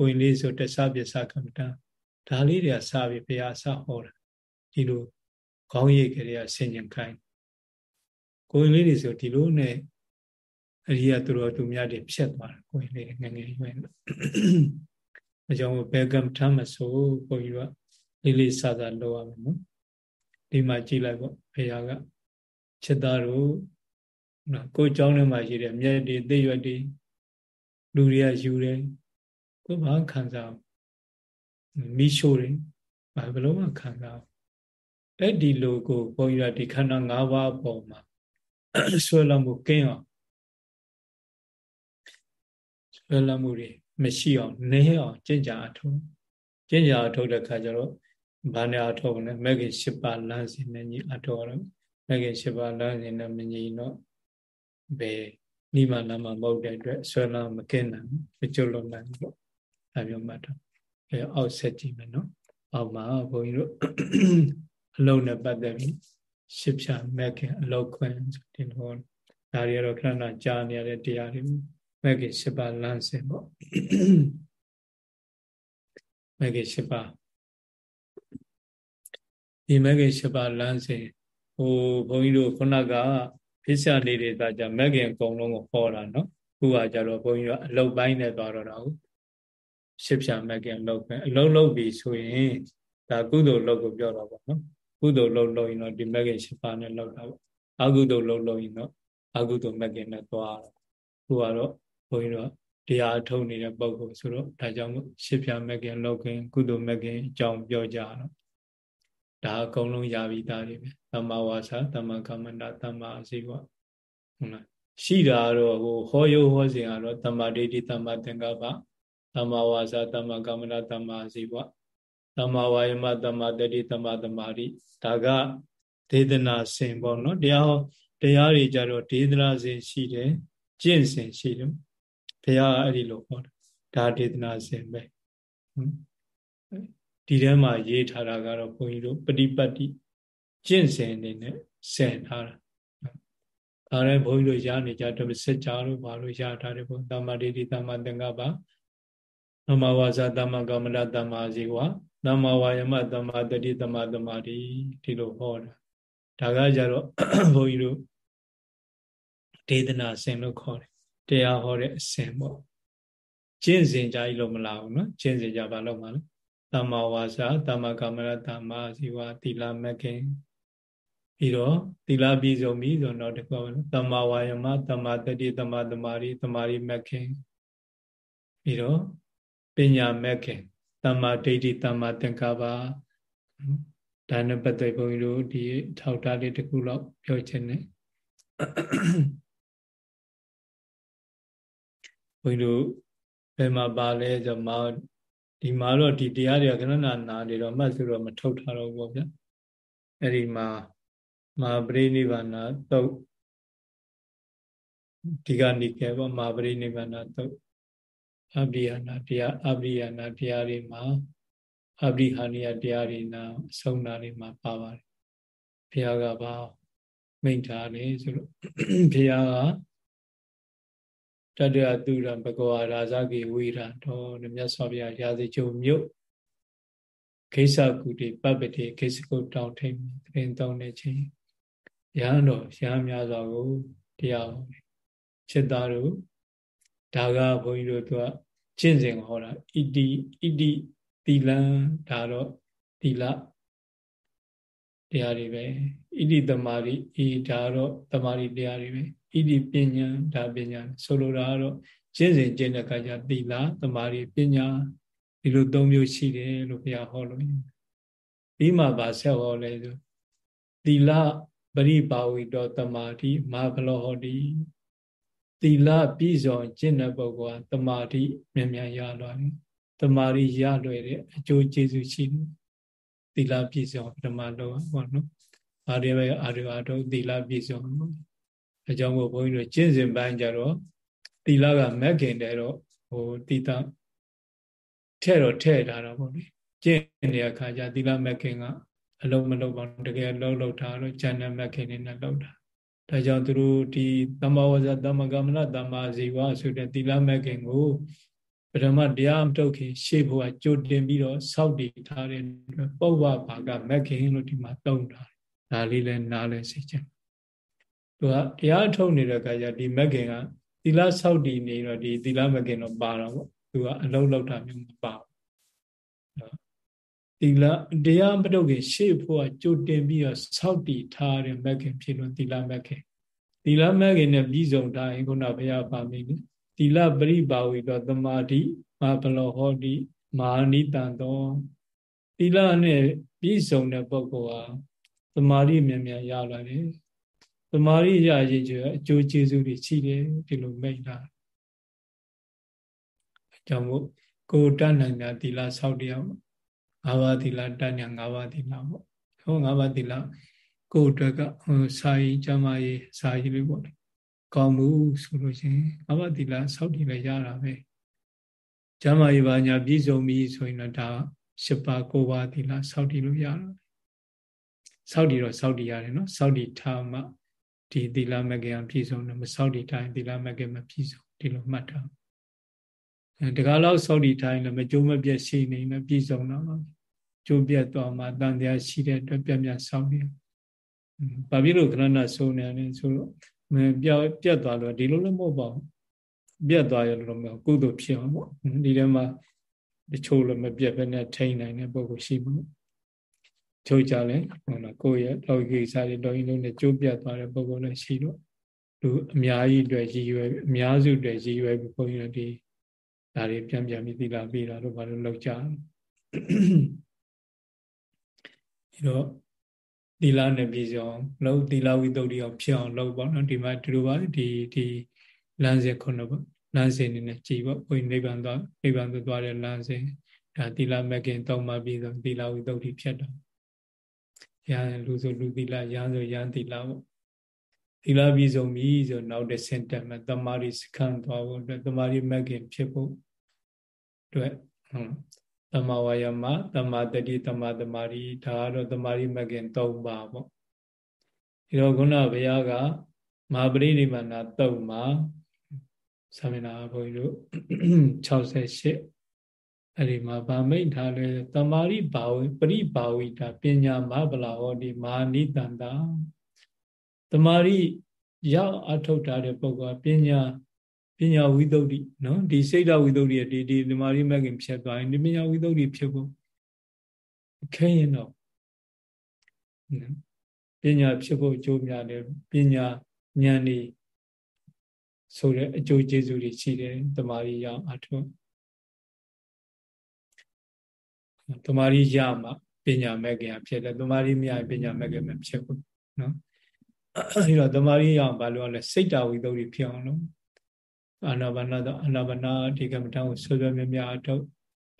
ဝင်လေးဆိုတဆပြစကမ္မတာဒါလေးတွေကစပြီးဘုရားစဟောတာဒီလိုခေါင်းရည်ကလေးကဆင်ញံခိုင်းကိုယ်လေးတွေဆိုဒီလိုနဲ့အရိယသူတော်သူများတွေဖြစ်သွားတယ်ကိုယ်လေးငငယ်ရွယ် အကြောင်းဘယ်ကမ္မထမ်းမဆိုဘုန်းကြီးကလေးလေးစားစားလုပ်ရမယ်နော်ဒီမှာကြည့်လိုက်ပေါ့ဘုရားကချက်သားတို့နော်ကိုယ်ကြောင်းထဲမှာရှိတဲ့မြက်တွေသိရွက်တွေလူတွေကယူတယ်ကိုယ်ဘာခံစားမိရှို့တယ်ဘာဘလို့မှခံစားအဲ့ဒီလိုကိုဘုန်းကြီးကဒီခန္ဓာ၅ပါးအပေါ်မှာဆွဲလမ်းမှုကင်းအောင်ဆွဲလမ်းမှုတွေ မရှိအောင်နည်းအောင်ကြင်ကြအထုံးကြင်ကြအထုံးတဲ့ခါကျတော့ဘာနဲ့အထုံးလဲမဂ္ဂင်၈ပါးလမ်းစဉ်နဲ့ညီအထုံးတော့မဂ္ဂင်၈ပါးလမ်းစဉ်နဲ့မညီတော့ဘယ်နိမလမ်းမှာမဟုတ်တဲ့အတွက်ဆွဲလမ်းမကင်းနိုင်မကျွတ်လုံးနိုင်ဘူးပေါ့အဲမျိုးမှတ်တော့အဲအောက်ဆက်ကြည့်မယ်နော်အောက်မှာဘုန်းကြီးတို့အလုံးနဲ့ပတ်သက်ပြီးရှစ်ဖြာမက်ခင်အလောက်ခွင့်ဒီလိုဒါတွေကတော့ခဏခဏကြားနေရတဲ့တရားတွေ မက်ခင်ရှစ်ပါးလမ်းစဉ်ပေါ့မက်ခင်ရှစ်ပါးဒီမက်ခင်ရှစ်ပါးလမ်းစဉ်ဟိုဘုန်းကြီးတို့ခုနကဖိစ္ဆာလေးတွေသာကြမက်ခင်အကုန်လုံးကိုဟောတာနော်ခုကကြတော့ဘုန်းကြီးတို့အလုတ်ပိုင်းနဲ့သွားတော့တာဟုတ်ရှစ်ဖြာမက်ခင်အလုတ်ပဲအလုတ်လုတ်ပြီဆိုရင်ဒါကုသိုလ်လုတ်ကိုပြောတော့ပါနော်ကုသိုလ်လုပ်လို့ရင်တော့ဒီမဂ္ဂင်၈ပါးနဲ့လောက်တာပေါ့အကုသိုလ်လုပ်လို့ရင်တော့အကုသိုလ်မဂ္ဂင်နဲ့သွားတော့ခုကတော့ ဘုန်းကြီးတို့တရားထုံနေတဲ့ပုံကိုဆိုတော့ဒါကြောင့်ရှစ်ဖြာမဂ္ဂင်လောက်ခင်ကုသိုလ်မဂ္ဂင်အကြောင်းပြောကြတော့ဒါအကုန်လုံးရပြီးသားတွေပဲသမ္မာဝါစာသမ္မာကမ္မန္တသမ္မာအစီဝဟုတ်လားရှိတာတော့ဟိုဟောရုပ်ဟောစဉ်ကတော့သမ္မာဒိဋ္ဌိသမ္မာသင်္ကပ္ပသမ္မာဝါစာသမ္မာကမ္မန္တသမ္မာအစီဝသမ္မာဝါယမသမ္မာတတိသမ္မာသမာဓိဒါကဒေသနာစင်ပေါ့နော်တရားတရားတွေကြတော့ဒေသနာစင်ရှိတယ်ကျင့်စင်ရှိတယ် ဘုရားအဲ့ဒီလိုဟောတာဒါဒေသနာစင်ပဲဒီထဲမှာရေးထားတာကတော့ဘုန်းကြီးတို့ပฏิပတ်တိကျင့်စင်အနေနဲ့ဆင်ထားတာဒါလည်းဘုန်းကြီးတို့ရနေကြဓမ္မစကြာလို့ဘာလို့ရထားတယ်ဘုန်းတမ္မာဒိဋ္ဌိတမ္မာသင်္ကပ္ပသမ္မာဝါစာတမ္မာကမ္မန္တတမ္မာဇီဝသမ္မာဝါယမသမ္မာတတိသမ္မာသမာဓိဒီလိုဟောတာဒါကကြတော့ဘုန်းကြီးတို့ဒေသနာစင်လို့ခေါ်တယ် တရားဟောတဲ့အစင်ပေါ့ကျင့်စဉ်ကြကြီးလို့မလာဘူးနော်ကျင့်စဉ်ကြဘာလို့မလဲသမ္မာဝါစာသမ္မာကမ္မရသမ္မာဇီဝသီလမက္ခင်ပြီးတော့သီလပြည့်စုံပြီဆိုတော့တကောသမ္မာဝါယမသမ္မာတတိသမ္မာသမာဓိသမာဓိမက္ခင်ပြီးတော့ပညာမက္ခင်သမ္မာဒိဋ္ဌိသမ္မာသင်္ကပ္ပဒါနဲ့ပတ်သက်ဘုန်းကြီးတို့ဒီထောက်ထားလေးတစ်ခုလောက်ပြောချင်တယ် ဘုန်းကြီးတို့ဘယ်မှာပါလဲဆိုတော့မဒီမှာတော့ဒီတရားတွေကခဏနာနာနေတော့မှတ်ဆိုတော့မထုတ်ထားတော့ဘူးဗျအဲ့ဒီမှာမာပရိနိဗ္ဗာန်သုတ်ဒီကနိကေပေါ့မာပရိနိဗ္ဗာန်သုတ်အဘိယနာတရားအဘိယနာတရားတွေမှာအဘိဟာနိယတရားတွေနာအဆုံးနာတွေမှာပါပါတယ်ဘုရားကပါမိန့်ထားတယ်ဆိုတော့ဘုရားက တတရသူရံဘဂဝါရာဇဂေဝိရံတော်တဲ့မြတ်စွာဘုရားရာဇီချုပ်မြို့ခိစ္စကုတိပပတိခိစ္စကုတောင်ထိန်တင်တောင်းတဲ့ချင်းရဟန်းတော်ရဟန်းများစွာကိုတရားဟောတယ်ချက်သားတို့ဒါကဘုန်းကြီးတို့သူကကျင့်စဉ်ဟောတာဣတိဣတိသီလံဒါတော့သီလတရားတွေပဲဣတိတမာရိအေဒါတော့တမာရိတရားတွေပဲ ဣတိပညာဒါပညာဆိုလိုတာကတော့ကျင့်စဉ်ကျင့်တဲ့အခါကျသီလသမารိပညာဒီလိုသုံးမျိုးရှိတယ်လို့ဘုရားဟောလို့ပြီးမှပါဆက်ဟောလဲဆိုသီလပရိပါဝိတောတမာတိမာဘလောဟောတိသီလပြည့်စုံကျင့်တဲ့ပုဂ္ဂိုလ်ကတမာတိမြန်မြန်ရလွယ်တယ်တမာတိရလွယ်တဲ့အကျိုးကျေးဇူးရှိတယ်သီလပြည့်စုံပထမလို့ပေါ့နော်အာရပဲအာရအာထုတ်သီလပြည့်စုံ အကြောင်းကိုဘုန်းကြီးတို့ကျင့်စဉ်ပိုင်းကြတော့သီလကမက်ခင်တဲ့တော့ဟိုတိတထဲ့တော့ထဲ့ထားတော့ပေါ့လေကျင့်တဲ့အခါကျသီလမက်ခင်ကအလုံးမလုံးပါတကယ်လုံးလုံးထားတော့ဉာဏ်မက်ခင်နဲ့လုံးတာဒါကြောင့်သူတို့ဒီသမ္မာဝဇ္ဇသမ္မာကမ္မနာသမ္မာဇီဝဆိုတဲ့သီလမဲ့ခင်ကိုပထမတရားမထုတ်ခင်ရှေ့ဘုရားကြိုတင်ပြီးတော့စောက်တည်ထားတဲ့အတွက်ပုဗ္ဗဘာကမဲ့ခင်လို့ဒီမှာတုံးထားတယ်ဒါလေးလည်းနားလဲစေချင် သူကတရားထုတ်နေတဲ့အခါကျဒီမဲ့ခင်ကသီလဆောက်တည်နေတော့ဒီသီလမကင်တော့ပါတော့ပေါ့သူကအလုံးလောက်တာမျိုးမပါဘူးသီလတရားမတုတ်ခင်ရှေ့ဖို့ကကြိုတင်ပြီးတော့ဆောက်တည်ထားတဲ့မကင်ဖြစ်လို့သီလမကင်သီလမကင်နဲ့ပြီးဆုံးတာရင်ခုနဘုရားပါမိတယ်သီလပရိပါဝိတော့သမာဓိမဘလောဟောတိမာနိတန်သောသီလနဲ့ပြီးဆုံးတဲ့ပုဂ္ဂိုလ်ဟာသမာဓိမြန်မြန်ရလာတယ် သမာဓိရရင်ကျအကျိုးကျေးဇူးတွေရှိတယ်ဒီလိုမိတ်တာအကြောင်းမို့ကိုတတ်နိုင်တာသီလဆောက်တရားပေါ့၅ပါးသီလတတ်ညာ၅ပါးသီလပေါ့ဟော၅ပါးသီလကိုအတွက်ကဟိုစာရေးကျမ်းမာရေးစာရေးလေးပေါ့ကောင်းမှုဆိုလို့ရှိရင်၅ပါးသီလဆောက်တည်လည်းရတာပဲကျမ်းမာရေးပါညာပြည့်စုံပြီဆိုရင်တော့ဒါ၈ပါး၉ပါးသီလဆောက်တည်လို့ရတာဆောက်တည်တော့ဆောက်တည်ရတယ်နော်ဆောက်တည်ထားမှ ဒီသီလမဂ္ဂင်ပြည့်စုံတယ်မဆောက်တည်တိုင်းသီလမဂ္ဂင်မပြည့်စုံဒီလိုမှတ်ထားအဲတကားလောက်ဆောက်တည်တိုင်းလည်းမကြိုးမပြတ်ရှိနေလည်းပြည့်စုံတော့မှာကြိုးပြတ်သွားမှတန်တရားရှိတဲ့အတွက်ပြတ်ပြတ်ဆောက်နေဘာဖြစ်လို့ခဏနာဆုံးနေလဲဆိုတော့မပြောက်ပြတ်သွားလို့ဒီလိုလည်းမဟုတ်ပါဘူးပြတ်သွားရလို့မဟုတ်ကုသိုလ်ဖြစ်အောင်ပေါ့ဒီထဲမှာတချို့လည်းမပြတ်ဘဲနဲ့ထိန်းနိုင်တဲ့ပုဂ္ဂိုလ်ရှိမှာ ချို့ကြလဲဟုတ်လားကိုယ့်ရဲ့လောကီစားတွေတော်ရင်လုံးနဲ့ကျိုးပြတ်သွားတဲ့ပုဂ္ဂိုလ်လည်းရှိတော့လူအများကြီးအတွက်ရည်ရွယ်အများစုအတွက်ရည်ရွယ်ပြီးဘုန်းကြီးတို့ဒီဒါတွေပြန်ပြန်ပြီးသီလာပြီးတာတို့ဘာလို့လောက်ကြဒီတော့သီလနဲ့ပြည်စုံလုံးသီလဝိတ္တုတွေအောင်ဖြစ်အောင်လုပ်ပေါ့နော်ဒီမှာဒီလိုပါဒီဒီလမ်းစဉ်ခုနှစ်ပေါ့လမ်းစဉ်နေနဲ့ကြည်ပေါ့ဘုန်းကြီးနိဗ္ဗာန်သွားနိဗ္ဗာန်သွားတဲ့လမ်းစဉ်ဒါသီလမကင်သုံးပါပြီးတော့သီလဝိတ္တုတွေဖြစ်တော့ ရဟန်းလူဆိုလူသီလရဟန်းဆိုရဟန်းသီလပေါ့သီလပြီးဆုံးပြီဆိုနောက်တစ်ဆင့်တက်မယ်တမာရီစခန်းသွားဖို့အတွက်တမာရီမကင်ဖြစ်ဖို့အတွက်ဟုတ်တမဝါယမတမတတိတမတမာရီဒါကတော့တမာရီမကင်၃ပါးပေါ့ဒီတော့ခုနဘုရားကမဟာပရိနိဗ္ဗာန်တုံမှာသာမဏေဘုန်းကြီးတို့68 အဲ့ဒီမှာဗာမိတ်ထားလဲတမာရိဘာဝပရိဘာဝိတာပညာမဗလာဟောဒီမာနိတန္တာတမာရိရောက်အထုတ်ထားတဲ့ပုဂ္ဂိုလ်ပညာပညာဝိသုဒ္ဓိနော်ဒီစိတ်ဓာဝိသုဒ္ဓိဒီဒီတမာရိမဂ်ခင်ဖြစ်သွားရင်ဒီပညာဝိသုဒ္ဓိဖြစ်ဖို့ခဲရင်တော့ပညာဖြစ်ဖို့အကျိုးများတယ်ပညာဉာဏ်ဤဆိုတဲ့အကျိုးကျေးဇူးတွေရှိတယ်တမာရိရောက်အထုတ် တမာရီရမှပညာမဲ့ခင်ဖြစ်တယ်တမာရီမရပညာမဲ့ခင်မဖြစ်ဘူးနော်အဲဒီတော့တမာရီရအောင်ဘာလို့လဲစိတ်တာဝိသုဒ္ဓိဖြစ်အောင်လို့အာနာပါနာတော့အာနာပါနာဒီကမ္မဋ္ဌာန်းကိုဆွေးဆွေးမြများအထုတ်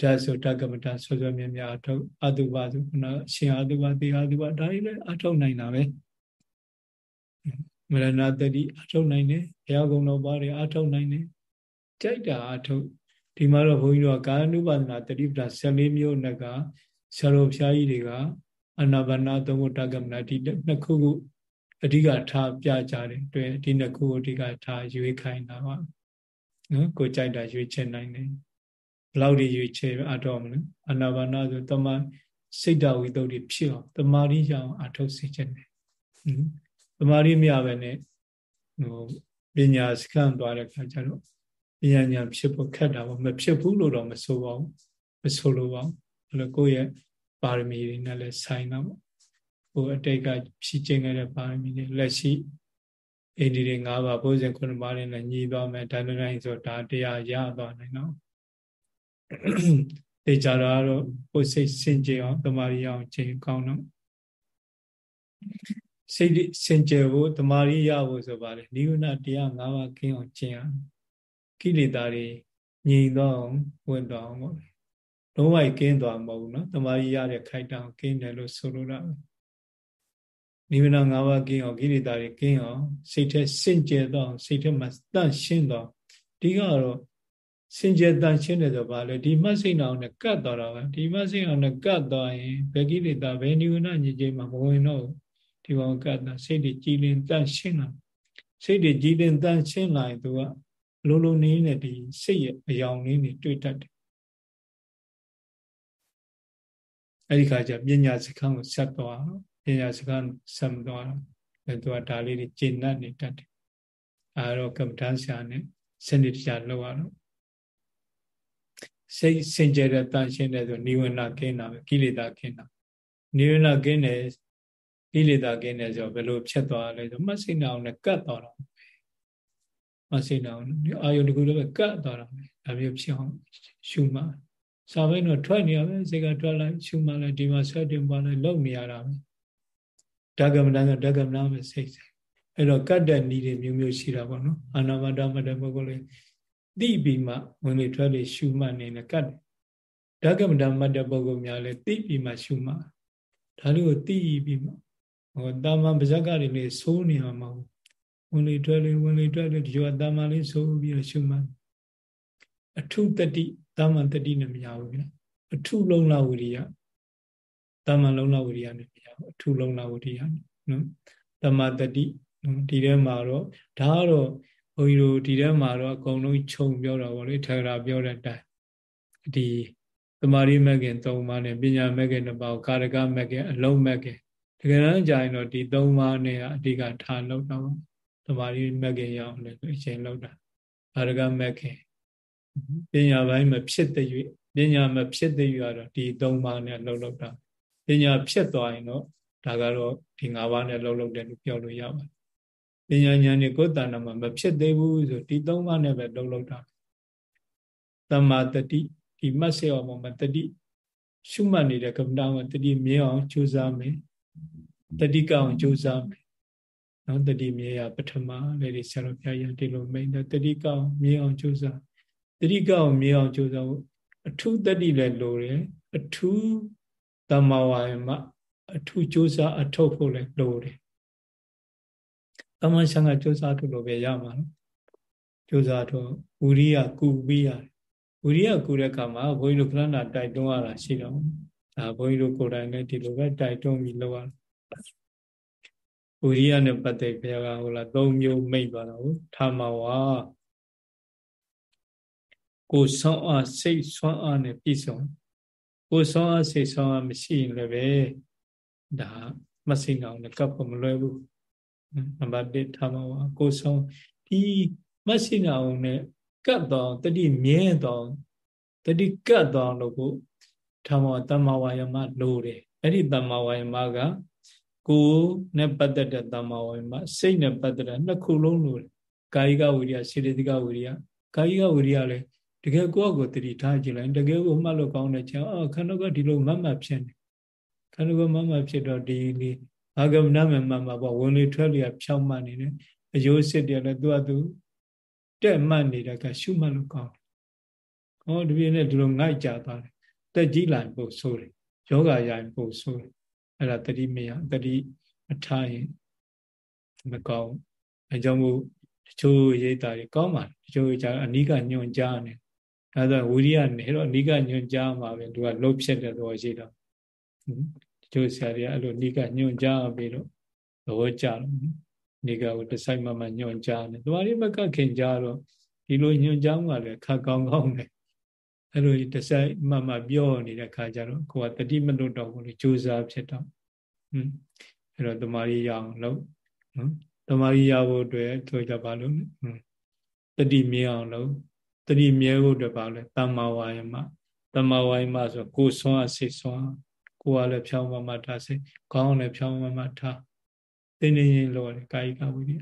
ဓာတ်ဆိုဓာတ်ကမ္မဋ္ဌာန်းဆွေးဆွေးမြများအထုတ်အတုပါဆိုခုနရှင်အတုပါတေအတုပါဒါကြီးလည်းအထုတ်နိုင်တာပဲမရဏတတိအထုတ်နိုင်တယ်ဘုရားကုံတော်ပါတယ်အထုတ်နိုင်တယ်ကြိုက်တာအထုတ် ဒီမှာတော့ဘုန်းကြီးတို့ကကာယ ानु ပါဒနာတတိပ္ပာ14မျိုးနဲ့ကဆရာတော်ဘုရားကြီးတွေကအနာဘာနာသုံးဖို့တက္ကမနာဒီနှစ်ခုခုအဓိကထားပြကြတယ်တွေ့ဒီနှစ်ခုအဓိကထားရွေးခိုင်းတာပါနော်ကိုကြိုက်တာရွေးချယ်နိုင်တယ်ဘလောက်ဒီရွေးချယ်အတော့မလဲအနာဘာနာဆိုတမစိတ်တဝိသုဒ္ဓိဖြစ်အောင်တမာရိရအောင်အထုတ်စေခြင်းတယ်တမာရိမရပဲနဲ့ဟိုပညာစခန်းသွားတဲ့ခါကျတော့ ဉာဏ်ဉာဏ်ဖြစ်ဖို့ခက်တာပေါ့မဖြစ်ဘူးလို့တော့မဆိုပါဘူးမဆိုလို့ပါဘူးအဲ့လိုကိုယ့်ရဲ့ပါရမီတွေနဲ့လည်းဆိုင်တော့ဟိုအတိတ်ကဖြည့်ကျင့်ခဲ့တဲ့ပါရမီတွေလက်ရှိအိန္ဒိတွေ၅ပါးဘုဇင်ခုနှစ်ပါးနဲ့လည်းညီသွားမယ်ဒါနတိုင်းဆိုဒါတရားရသွားနိုင်တော့တေချာတော့ကိုယ်စိတ်စင်ကြယ်အောင်တမာရီအောင်ချိန်ကောင်းတော့စိတ်စင်ကြယ်ဖို့တမာရီရဖို့ဆိုပါလေနိဝရဏတရား၅ပါးကင်းအောင်ကျင့်ရအောင် ကိလေသာတွေငြိမ်သွားအောင်ဝင်သွားအောင်ပေါ့လုံးဝကင်းသွားမှာမဟုတ်ဘူးနော်တမာရီရတဲ့ခိုက်တောင်ကင်းတယ်လို့ဆိုလိုတာနိဗ္ဗာန်၅ပါးကင်းအောင်ကိလေသာတွေကင်းအောင်စိတ်ထဲစင်ကြယ်တော့စိတ်ထဲမှာတန့်ရှင်းတော့ဒီကတော့စင်ကြယ်တန့်ရှင်းတယ်ဆိုပါလေဒီမစိတ်အောင်နဲ့ကတ်သွားတာပဲဒီမစိတ်အောင်နဲ့ကတ်သွားရင်ဘယ်ကိလေသာဘယ်နိဗ္ဗာန်ညစ်ကြေးမှာမဝင်တော့ဒီဘောင်ကတ်တာစိတ်တွေကြည်လင်တန့်ရှင်းလာစိတ်တွေကြည်လင်တန့်ရှင်းလာရင်သူက လုံးလုံးနေနဲ့ဒီစိတ်ရဲ့အယောင်လေးတွေတွေ့တတ်တယ်အဲ့ဒီခါကျပညာစခန်းကိုဆက်သွားပညာစခန်းဆက်မသွားတော့သူကဒါလေးတွေကျင့်တတ်နေတတ်တယ်အဲတော့ကမ္မဋ္ဌာန်းဆရာနဲ့စနစ်တကျလောက်ရတော့စိတ်စင်ကြယ်တဲ့တန်ရှင်းတဲ့ဆိုနိဝရဏကင်းတာပဲကိလေသာကင်းတာနိဝရဏကင်းတယ်ကိလေသာကင်းတယ်ဆိုဘယ်လိုဖြတ်သွားလဲဆိုမဆိနာအောင်နဲ့ကတ်သွားတော့ မဆိနာအောင်အာယုတကူလည်းပဲကတ်သွားတာပဲဒါမျိုးဖြစ်အောင်ရှုမှစာပိုင်းတော့ထွက်နေရပဲစိတ်ကထွက်လိုက်ရှုမှလိုက်ဒီမှာဆက်တင်ပါလိုက်လုံနေရတာပဲဓကမဏကဓကမဏပဲစိတ်စိတ်အဲ့တော့ကတ်တဲ့ဤတွေမျိုးမျိုးရှိတာပေါ့နော်အာနာပါဒမတဲ့ပုဂ္ဂိုလ်လေးသိပြီးမှဝင်လေထွက်လေရှုမှတ်နေတယ်ကတ်ဓကမဏမတ်တဲ့ပုဂ္ဂိုလ်များလည်းသိပြီးမှရှုမှတ်ဒါလေးကိုသိပြီးမှဟောတာမန်ပါဇက်ကတွေလေးစိုးနေမှာမဟုတ် ဝင်လေထွက်လေဝင်လေထွက်လေဒီလိုတာမန်လေးစိုးပြီးတော့ရှုမှတ်အထုတတိတာမန်တတိနဲ့မရဘူးဗျာအထုလုံးလာဝိရိယတာမန်လုံးလာဝိရိယနဲ့မရဘူးအထုလုံးလာဝိရိယနော်တမတတိဒီထဲမှာတော့ဒါကတော့ဘုန်းကြီးတို့ဒီထဲမှာတော့အကုန်လုံးခြုံပြောတာပေါ့လေထေရပြောတဲ့အတိုင်းဒီသမာဓိမဂ်ခင်၃ပါးနဲ့ပညာမဂ်ခင်တစ်ပါးကာရကမဂ်ခင်အလုံးမဂ်ခင်တကယ်တမ်းကြာရင်တော့ဒီ၃ပါးနဲ့အဓိကထားလောက်တော့သ မာဓိမဂ်ခင်ရအောင်လည်းအချိန်လောက်တာကာရကမဂ်ခင်ပညာပိုင်းမဖြစ်တဲ့၍ပညာမဖြစ်တဲ့၍ကတော့ဒီ၃ပါးနဲ့လှုပ်လှုပ်တာပညာဖြစ်သွားရင်တော့ဒါကတော့ဒီ၅ပါးနဲ့လှုပ်လှုပ်တယ်လို့ပြောလို့ရပါတယ်ပညာဉာဏ်นี่ကိုယ်တဏ္ဍမှာမဖြစ်သေးဘူးဆိုဒီသုံးပါးနဲ့ပဲလှုပ်လှုပ်တာတမ္မာတတိဒီမတ်စေအောင်မတတိရှုမှတ်နေတဲ့ကမ္မတာမှာတတိမြဲအောင်ကြိုးစားမယ်တတိကအောင်ကြိုးစားမယ် နော်တတိမြဲရပထမလေးတွေဆရာတော်ဘုရားရဒီလိုမိန်တယ်တတိကအောင်မြဲအောင်ကြိုးစားတတိကအောင်မြဲအောင်ကြိုးစားဖို့အထုတတိလည်းလိုတယ်အထုတမ္မာဝါယမအထုကြိုးစားအထုတ်ဖို့လည်းလိုတယ်တမန်ရှံကကြိုးစားထုတ်လို့ပဲရမှာနော်ကြိုးစားတော့ဝိရိယကူပြီးရတယ်ဝိရိယကူတဲ့အခါမှာဘုန်းကြီးတို့ခဏနာတိုက်တွန်းရတာရှိတော့ဒါဘုန်းကြီးတို့ကိုယ်တိုင်လည်းဒီလိုပဲတိုက်တွန်းပြီးလုပ်ရ ဝိရိယနဲ့ပတ်သက်ဘုရားကဟိုလား၃မျိုးမိတ်သွားတာဟုတ်ထာမဝါကိုဆောင်းအားစိတ်ဆွမ်းအားနဲ့ပြည့်စုံကိုဆောင်းအားစိတ်ဆွမ်းအားမရှိရင်လည်းပဲဒါမစိအောင်လည်းကပ်ဖို့မလွယ်ဘူးနံပါတ်1ထားမှာပါကိုဆုံးဒီမဆိနာအောင်နဲ့ကတ်တော်တတိမြဲတော်တတိကတ်တော်လို့ကိုထားမှာတမ္မာဝါယမလိုတယ်အဲ့ဒီတမ္မာဝါယမက ကိုနဲ့ပတ်သက်တဲ့တမ္မာဝါယမစိတ်နဲ့ပတ်သက်တဲ့နှစ်ခုလုံးလိုတယ်ကာယကဝိရိယစေတသိကဝိရိယကာယကဝိရိယလည်းတကယ်ကိုယ့်ကိုယ်တတိထားကြည့်လိုက်တကယ်ကိုမှတ်လို့ကောင်းတဲ့ချင်အော်ခန္ဓာကဒီလိုမတ်မတ်ဖြစ်နေခန္ဓာကမတ်မတ်ဖြစ်တော့ဒီလေးအာဂမနမမမှာပေါ့ဝင်လေထွက်လေဖြောင်းမှတ်နေတယ်အယိုးစစ်တယ်လည်းသူ့အတူတက်မှတ်နေတဲ့ကရှုမှတ်လို့ကောင်းတယ်။ဟောဒီပြင်းနဲ့ဒီလိုငိုက်ကြသွားတယ်။တက်ကြီးလာပို့ဆိုးတယ်။ယောဂရိုင်ပို့ဆိုးတယ်။ အဲ့ဒါတတိမယတတိအထားရင်မကောင်း။အဲကြောင့်မို့တချို့ရိတ်တာတွေကောင်းပါတချို့ကြအနိကညွန်ကြားနေ။အဲဒါဝိရိယနေတော့အနိကညွန်ကြားမှာပဲသူကလှုပ်ဖြစ်တဲ့သဘောရှိတော့ကျိုးဆရာတွေကအဲ့လိုနိကညွန်ကြားပြီးတော့သဘောကျတော့နိကကိုတစိုက်မမညွန်ကြားတယ်။သူအရိမကခင်ကြားတော့ဒီလိုညွန်ကြားမှလည်းခါကောင်းကောင်းတယ်။ အဲ့လိုတစိုက်မမပြောနေတဲ့ခါကျတော့ကိုကတတိမလွတ်တော့ဘူးလေကြိုးစားဖြစ်တော့။ဟွန်းအဲ့တော့တမာရီရအောင်လုပ်နော်။တမာရီရဖို့အတွက်ဆိုကြပါလို့ဟွန်းတတိမြဲအောင်လုပ်တတိမြဲဖို့အတွက်ပါလဲတမ္မာဝါယမတမ္မာဝါယမဆိုကိုယ်ဆွမ်းအစိတ်ဆွမ်းကိုယ်ကလည်းဖြောင်းမမထားစိတ်ခေါင်းလည်းဖြောင်းမမထားတင်းနေရင်လို့လေကာယကဝိရိယ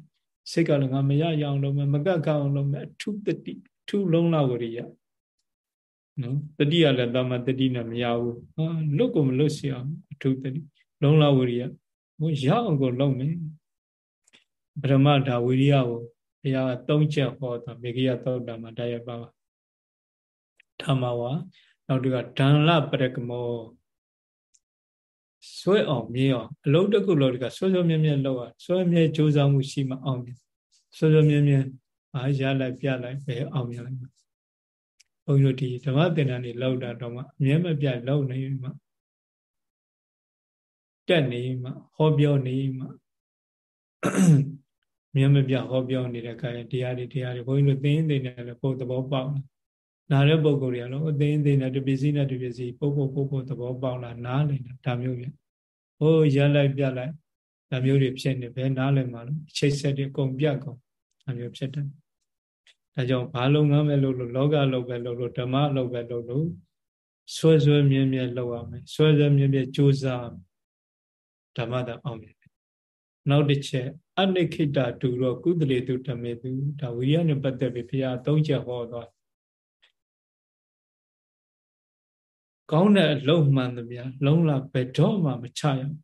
စိတ်ကလည်းငါမရရအောင်လုပ်မယ်မကတ်ကအောင်လုပ်မယ်အထုတတိအထုလုံးလာဝိရိယ နော်တတိကလည်းတမတတိနဲ့မရဘူးဟာလွတ်ကိုမလွတ်စီအောင်အထုတတိလုံးလာဝိရိယဟိုရအောင်ကိုလုပ်မယ်ပရမဒါဝိရိယကိုဘုရားသုံးချက်ဟောတာမေဂိယသောတာမှာတရားပါပါဓမ္မဝါနောက်တစ်ခါဒန္လပရကမောဆွဲအောင်မြင်အောင်အလုံးတစ်ခုလုံးတကဆွဲဆွဲမြဲမြဲလောက်အောင်ဆွဲမြဲကြိုးစားမှုရှိမှအောင်မြင်ဆွဲဆွဲမြဲမြဲအားရလိုက်ပြလိုက်ပဲအောင်မြင်လိုက်မှာ ဘုန်းကြီးတို့ဒီဓမ္မသင်္ဍန်တွေလောက်တာတော့မှအမြဲမပြတ်လောက်နေမှတက်နေမှဟောပြောနေမှမြဲမပြတ်ဟောပြောနေတဲ့အခါကျတရားတွေတရားတွေဘုန်းကြီးတို့သင်သင်တယ်လည်းပုံသဘောပေါက်လာတဲ့ပုံကိုယ်တွေကတော့အသင်သင်တဲ့တပစ္စည်းနဲ့တပစ္စည်းပုံပုံပုံပုံသဘောပေါက်လာနားလည်တာဒါမျိုးပြန်ဟိုးရလိုက်ပြလိုက်ဒါမျိုးတွေဖြစ်နေဘယ်နားလည်မှာလဲအချိန်ဆက်တွေကုန်ပြကုန်ဒါမျိုးဖြစ်တယ် ဒါကြောင့်ဘာလုပ်ငန်းပဲလုပ်လို့လောကလုပ်ပဲလုပ်လို့ဓမ္မလုပ်ပဲလုပ်လို့ဆွဲဆွဲမြဲမြဲလုပ်ရမယ်ဆွဲဆွဲမြဲမြဲကြိုးစားဓမ္မတာအောင်မြင်နောက်တစ်ချက်အနိခိတတူတော့ကုသလေတုဓမေတုဒါဝိရိယနဲ့ပတ်သက်ပြီးဘုရားသုံးချက်ဟောသွားကောင်းတဲ့အလုံးမှန်သမျှလုံးလာဘယ်တော့မှမချရအောင်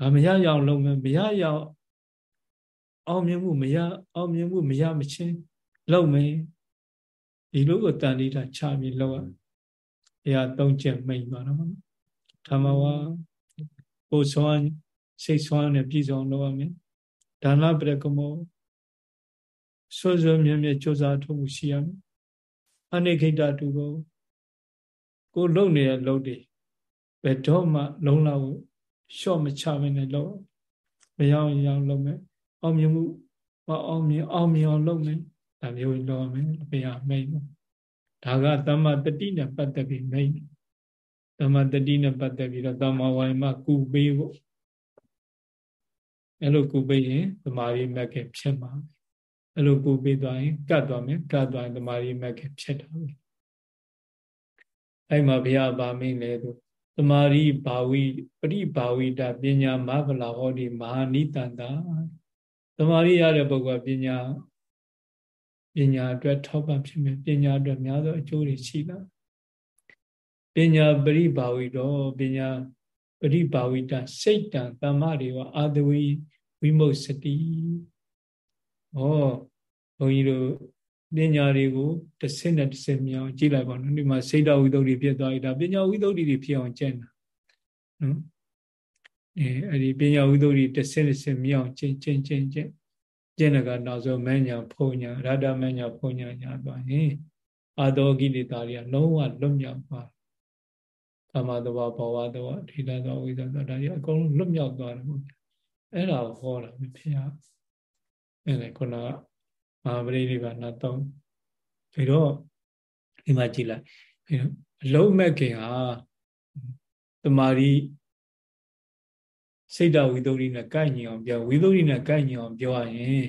။အမရရအောင်လုံးမယ်မရရအောင် အောင်မြင်မှုမရအောင်မြင်မှုမရမချင်းလုံးမယ်ဒီလိုကိုတန်တိတာချပြီးလုံးရဘုရားသုံးချက်မိန်ပါတော့ဓမ္မဝါကိုဆွမ်းစိတ်ဆွမ်းနဲ့ပြည်စုံလုပ်ရမယ်ဒါနပရကမောဆွဆွမြဲမြဲကြိုးစားထုတ်မှုရှိရမယ်အနိခိတတူကိုကိုလုံနေတဲ့လုံတွေဘယ်တော့မှ လုံလောက်ရှော့မချမနဲ့လုံမရောက်ရောက်လုံမယ် အောင်မြင်မှုမအောင်မြင်အောင်မြင်အောင်လုပ်မယ်ဒါမျိုးလုပ်ရမယ်ဘုရားမိတ်ဒါကသမ္မာတတိနဲ့ပတ်သက်ပြီးမိတ်သမ္မာတတိနဲ့ပတ်သက်ပြီးတော့သမ္မာဝါယမကုပေးဖို့အဲ့လိုကုပေးရင်သမာဓိမက်ကဖြစ်မှာအဲ့လိုကုပေးသွားရင်ကတ်သွားမယ်ကတ်သွားရင်သမာဓိမက်ကဖြစ်တာပဲအဲ့မှာဘုရားဗာမင်းလေသူသမာဓိဘာဝိပရိဘာဝိတာပညာမဗလာဟောဒီမဟာနိတန္တာ သမာဓိရတဲ့ပုဂ္ဂိုလ်ပညာပညာအတွက်ထောက်ပံ့ဖြစ်မယ်ပညာအတွက်များသောအကျိုးတွေရှိတာပညာပရိဘာဝိတော့ပညာပရိဘာဝိတစိတ်တံတမ္မတွေဝအာတဝိဝိမုတ်စတိဩဘုန်းကြီးတို့ပညာတွေကိုတစ်ဆင့်နဲ့တစ်ဆင့်မြောင်ကြည့်လိုက်ပါနော်ဒီမှာစိတ်တော်ဝိသုဒ္ဓိဖြစ်သွားပြီဒါပညာဝိသုဒ္ဓိတွေဖြစ်အောင်ကျင့်တာနော် အဲအဲ့ဒီပညာဝိသုဒ္ဓိတစ်ဆင့်တစ်ဆင့်မြောင်ကျင့်ကျင့်ကျင့်ကျင့်ကျင့်တဲ့ကနောက်ဆုံးမညာဖုံညာရတ္တမညာဖုံညာညာသွားရင်အာတောကိလေသာတွေကလုံးဝလွတ်မြောက်သွားကာမတဘာဘဝတဘာဒိဋ္ဌသောဝိသသောဒါကြီးအကုန်လုံးလွတ်မြောက်သွားတယ်ပေါ့အဲ့ဒါကိုဟောတာပဲဖေရအဲ့ဒါခုနကမဟာပရိနိဗ္ဗာန်တော့ဒီတော့ဒီမှာကြည့်လိုက်အလုံးမဲ့ခင်ဟာတမာရီ စိတ်တဝိသုဒ္ဓိနဲ့ကိုက်ညီအောင်ပြောဝိသုဒ္ဓိနဲ့ကိုက်ညီအောင်ပြောရရင်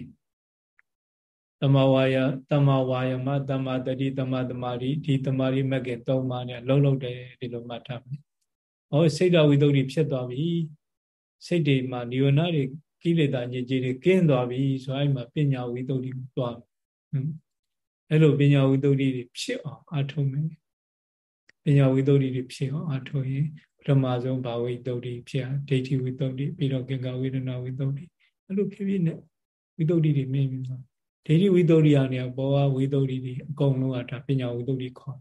တမဝါယတမဝါယမတမတတိတမတမာရီဒီတမာရီမက်ကသုံးပါးနဲ့လုံးလုံးတယ်ဒီလိုမှတ်ထားမယ်။ဟောစိတ်တဝိသုဒ္ဓိဖြစ်သွားပြီ။စိတ်တွေမှာနိဝရဏတွေကိလေသာညစ်ကြေးတွေကင်းသွားပြီဆိုအဲ့မှာပညာဝိသုဒ္ဓိကိုသွားအဲ့လိုပညာဝိသုဒ္ဓိတွေဖြစ်အောင်အထုံးမယ်ပညာဝိသုဒ္ဓိတွေဖြစ်အောင်အထုံးရင် ပထမဆုံးဘာဝိသုဒ္ဓိဖြစ်ဒိဋ္ဌိဝိသုဒ္ဓိပြီးတော့ကင်္ဂဝေဒနာဝိသုဒ္ဓိအဲ့လိုဖြစ်ဖြစ်နဲ့ဝိသုဒ္ဓိတွေမြင်ပြီးသွားဒိဋ္ဌိဝိသုဒ္ဓိကနေဘောဝဝိသုဒ္ဓိတွေအကုန်လုံးကဒါပညာဝိသုဒ္ဓိခေါ်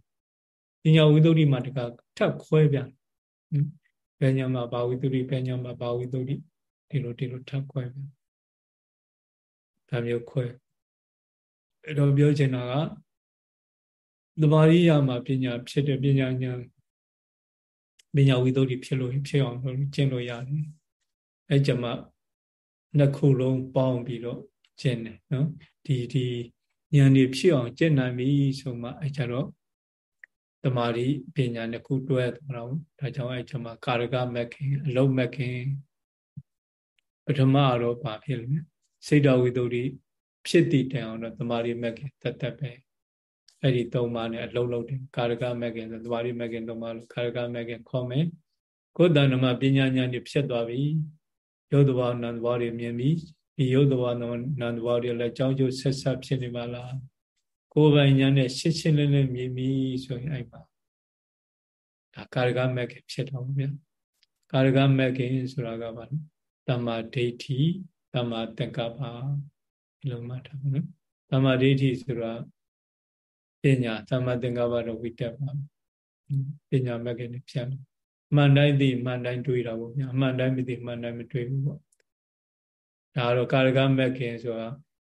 ပညာဝိသုဒ္ဓိမှာတကထပ်ခွဲပြန်ဘယ်ညာမှာဘာဝိသုဒ္ဓိဘယ်ညာမှာဘာဝိသုဒ္ဓိဒီလိုဒီလိုထပ်ခွဲပြန်ဒါမျိုးခွဲအဲ့တော့ပြောချင်တာကသမာရိယမှာပညာဖြစ်တဲ့ပညာဉာဏ် ပညာဝိသုဒ္ဓိဖြစ်လို့ဖြစ်အောင်ကျင့်လို့ရတယ်အဲ့ကြမှာနှစ်ခုလုံးပေါင်းပြီးတော့ကျင့်တယ်နော်ဒီဒီဉာဏ်တွေဖြစ်အောင်ကျင့်နိုင်ပြီဆိုမှအဲ့ကြတော့တမာရီပညာနှစ်ခုတွဲသွားတော့ဒါကြောင့်အဲ့ကြမှာကာရကမက်ခင်အလုံးမက်ခင်ပထမတော့ဘာဖြစ်လဲစိတ်တော်ဝိသုဒ္ဓိဖြစ်တည်တန်အောင်တော့တမာရီမက်ခင်တတ်တတ်ပဲ အဲ့ဒီသုံးပါးနဲ့အလုံးလုံးတယ်ကာရကမက်ခင်ဆိုတမာရီမက်ခင်သုံးပါးလို့ကာရကမက်ခင်ခေါ်မယ်ကိုယ်တဏ္ဍမှာပညာဉာဏ်တွေဖြစ်သွားပြီရုပ်တဘာနံတဘာတွေမြင်ပြီးဒီရုပ်တဘာနံတဘာတွေလည်းကြောင်းကျိုးဆက်ဆက်ဖြစ်နေပါလားကိုယ်ပိုင်ဉာဏ်နဲ့ရှင်းရှင်းလင်းလင်းမြင်ပြီးဆိုရင်အဲ့ပါဒါကာရကမက်ခင်ဖြစ်တော့ဗျာကာရကမက်ခင်ဆိုတာကဘာလဲတမ္မာဒိဋ္ဌိတမ္မာတက္ကပဒီလိုမှတ်ထားပါနော်တမ္မာဒိဋ္ဌိဆိုတာ ပညာတမ္မာသင်္ကပ္ပတော့ဝိတက်ပါပညာမဂ္ဂင်နဲ့ပြန်လို့မှန်တိုင်းသိမှန်တိုင်းတွေးတာပေါ့ဗျာအမှန်တိုင်းမသိမှန်တိုင်းမတွေးဘူးပေါ့ဒါကတော့ကာရကမဂ္ဂင်ဆိုတာ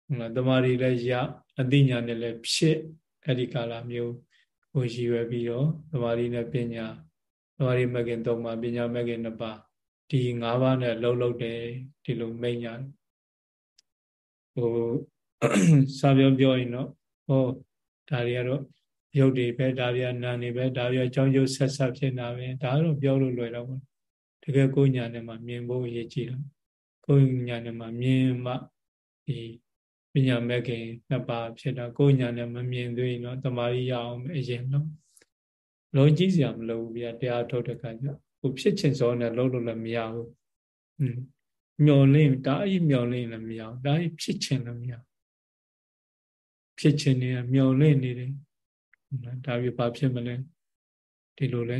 ဟုတ်လားတမာရီလည်းရအသိဉာဏ်နဲ့လည်းဖြစ်အဲ့ဒီကာလမျိုးဟိုရည်ရွယ်ပြီးတော့တမာရီနဲ့ပညာတမာရီမဂ္ဂင်၃ပါးပညာမဂ္ဂင်၂ပါးဒီ၅ပါးနဲ့လှုပ်လှုပ်တယ်ဒီလိုမိညာဟိုစာပြောပြောရင်တော့ဟော ဒါတွေကတော့ရုပ်တွေပဲဒါတွေကနာနေပဲဒါတွေအကြောင်းကျိုးဆက်ဆက်ဖြစ်နေတာပဲဒါကတော့ပြောလို့လွယ်တော့ဘူးတကယ်ကိုညာနဲ့မှမြင်ဖို့ရည်ကြည်တော့ကိုညာနဲ့မှမြင်မှဒီပညာမဲ့ခင်နှစ်ပါးဖြစ်တာကိုယ်ညာနဲ့မမြင်သေးရင်တော့တမာရီရအောင်အရင်တော့လုံးကြည့်စရာမလိုဘူးဗျာတရားထုတ်တဲ့ခါကျဟိုဖြစ်ချင်စောနဲ့လုံးလို့လည်းမရဘူးอืมမျောလင့်ဒါအကြီးမျောလင့်လည်းမရဘူးဒါအကြီးဖြစ်ချင်လည်းမရ ဖြစ်ချင်နေမျောလင့်နေတယ်ဒါပြီးဘာဖြစ်မလဲဒီလိုလဲ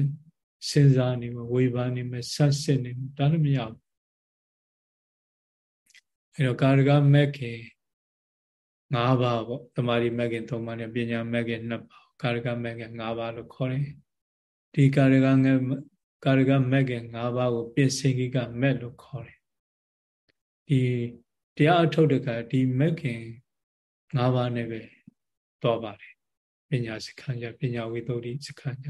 စဉ်းစားနေမဝေဘာနေမဆက်စစ်နေဒါလည်းမရဘူးအဲတော့ကာရကမက်ခင်၅ပါးပေါ့တမာရီမက်ခင်၃ပါးနဲ့ပညာမက်ခင်၂ပါးကာရကမက်ခင်၅ပါးလို့ခေါ်တယ်ဒီကာရကငယ်ကာရကမက်ခင်၅ပါးကိုပြင်စင်ကိကမက်လို့ခေါ်တယ်ဒီတရားအထုတ်တကဒီမက်ခင် ၅ပါးနဲ့ပဲတော့ပါတယ်ပညာစခန်းကြပညာဝိသုဒ္ဓိစခန်းကြ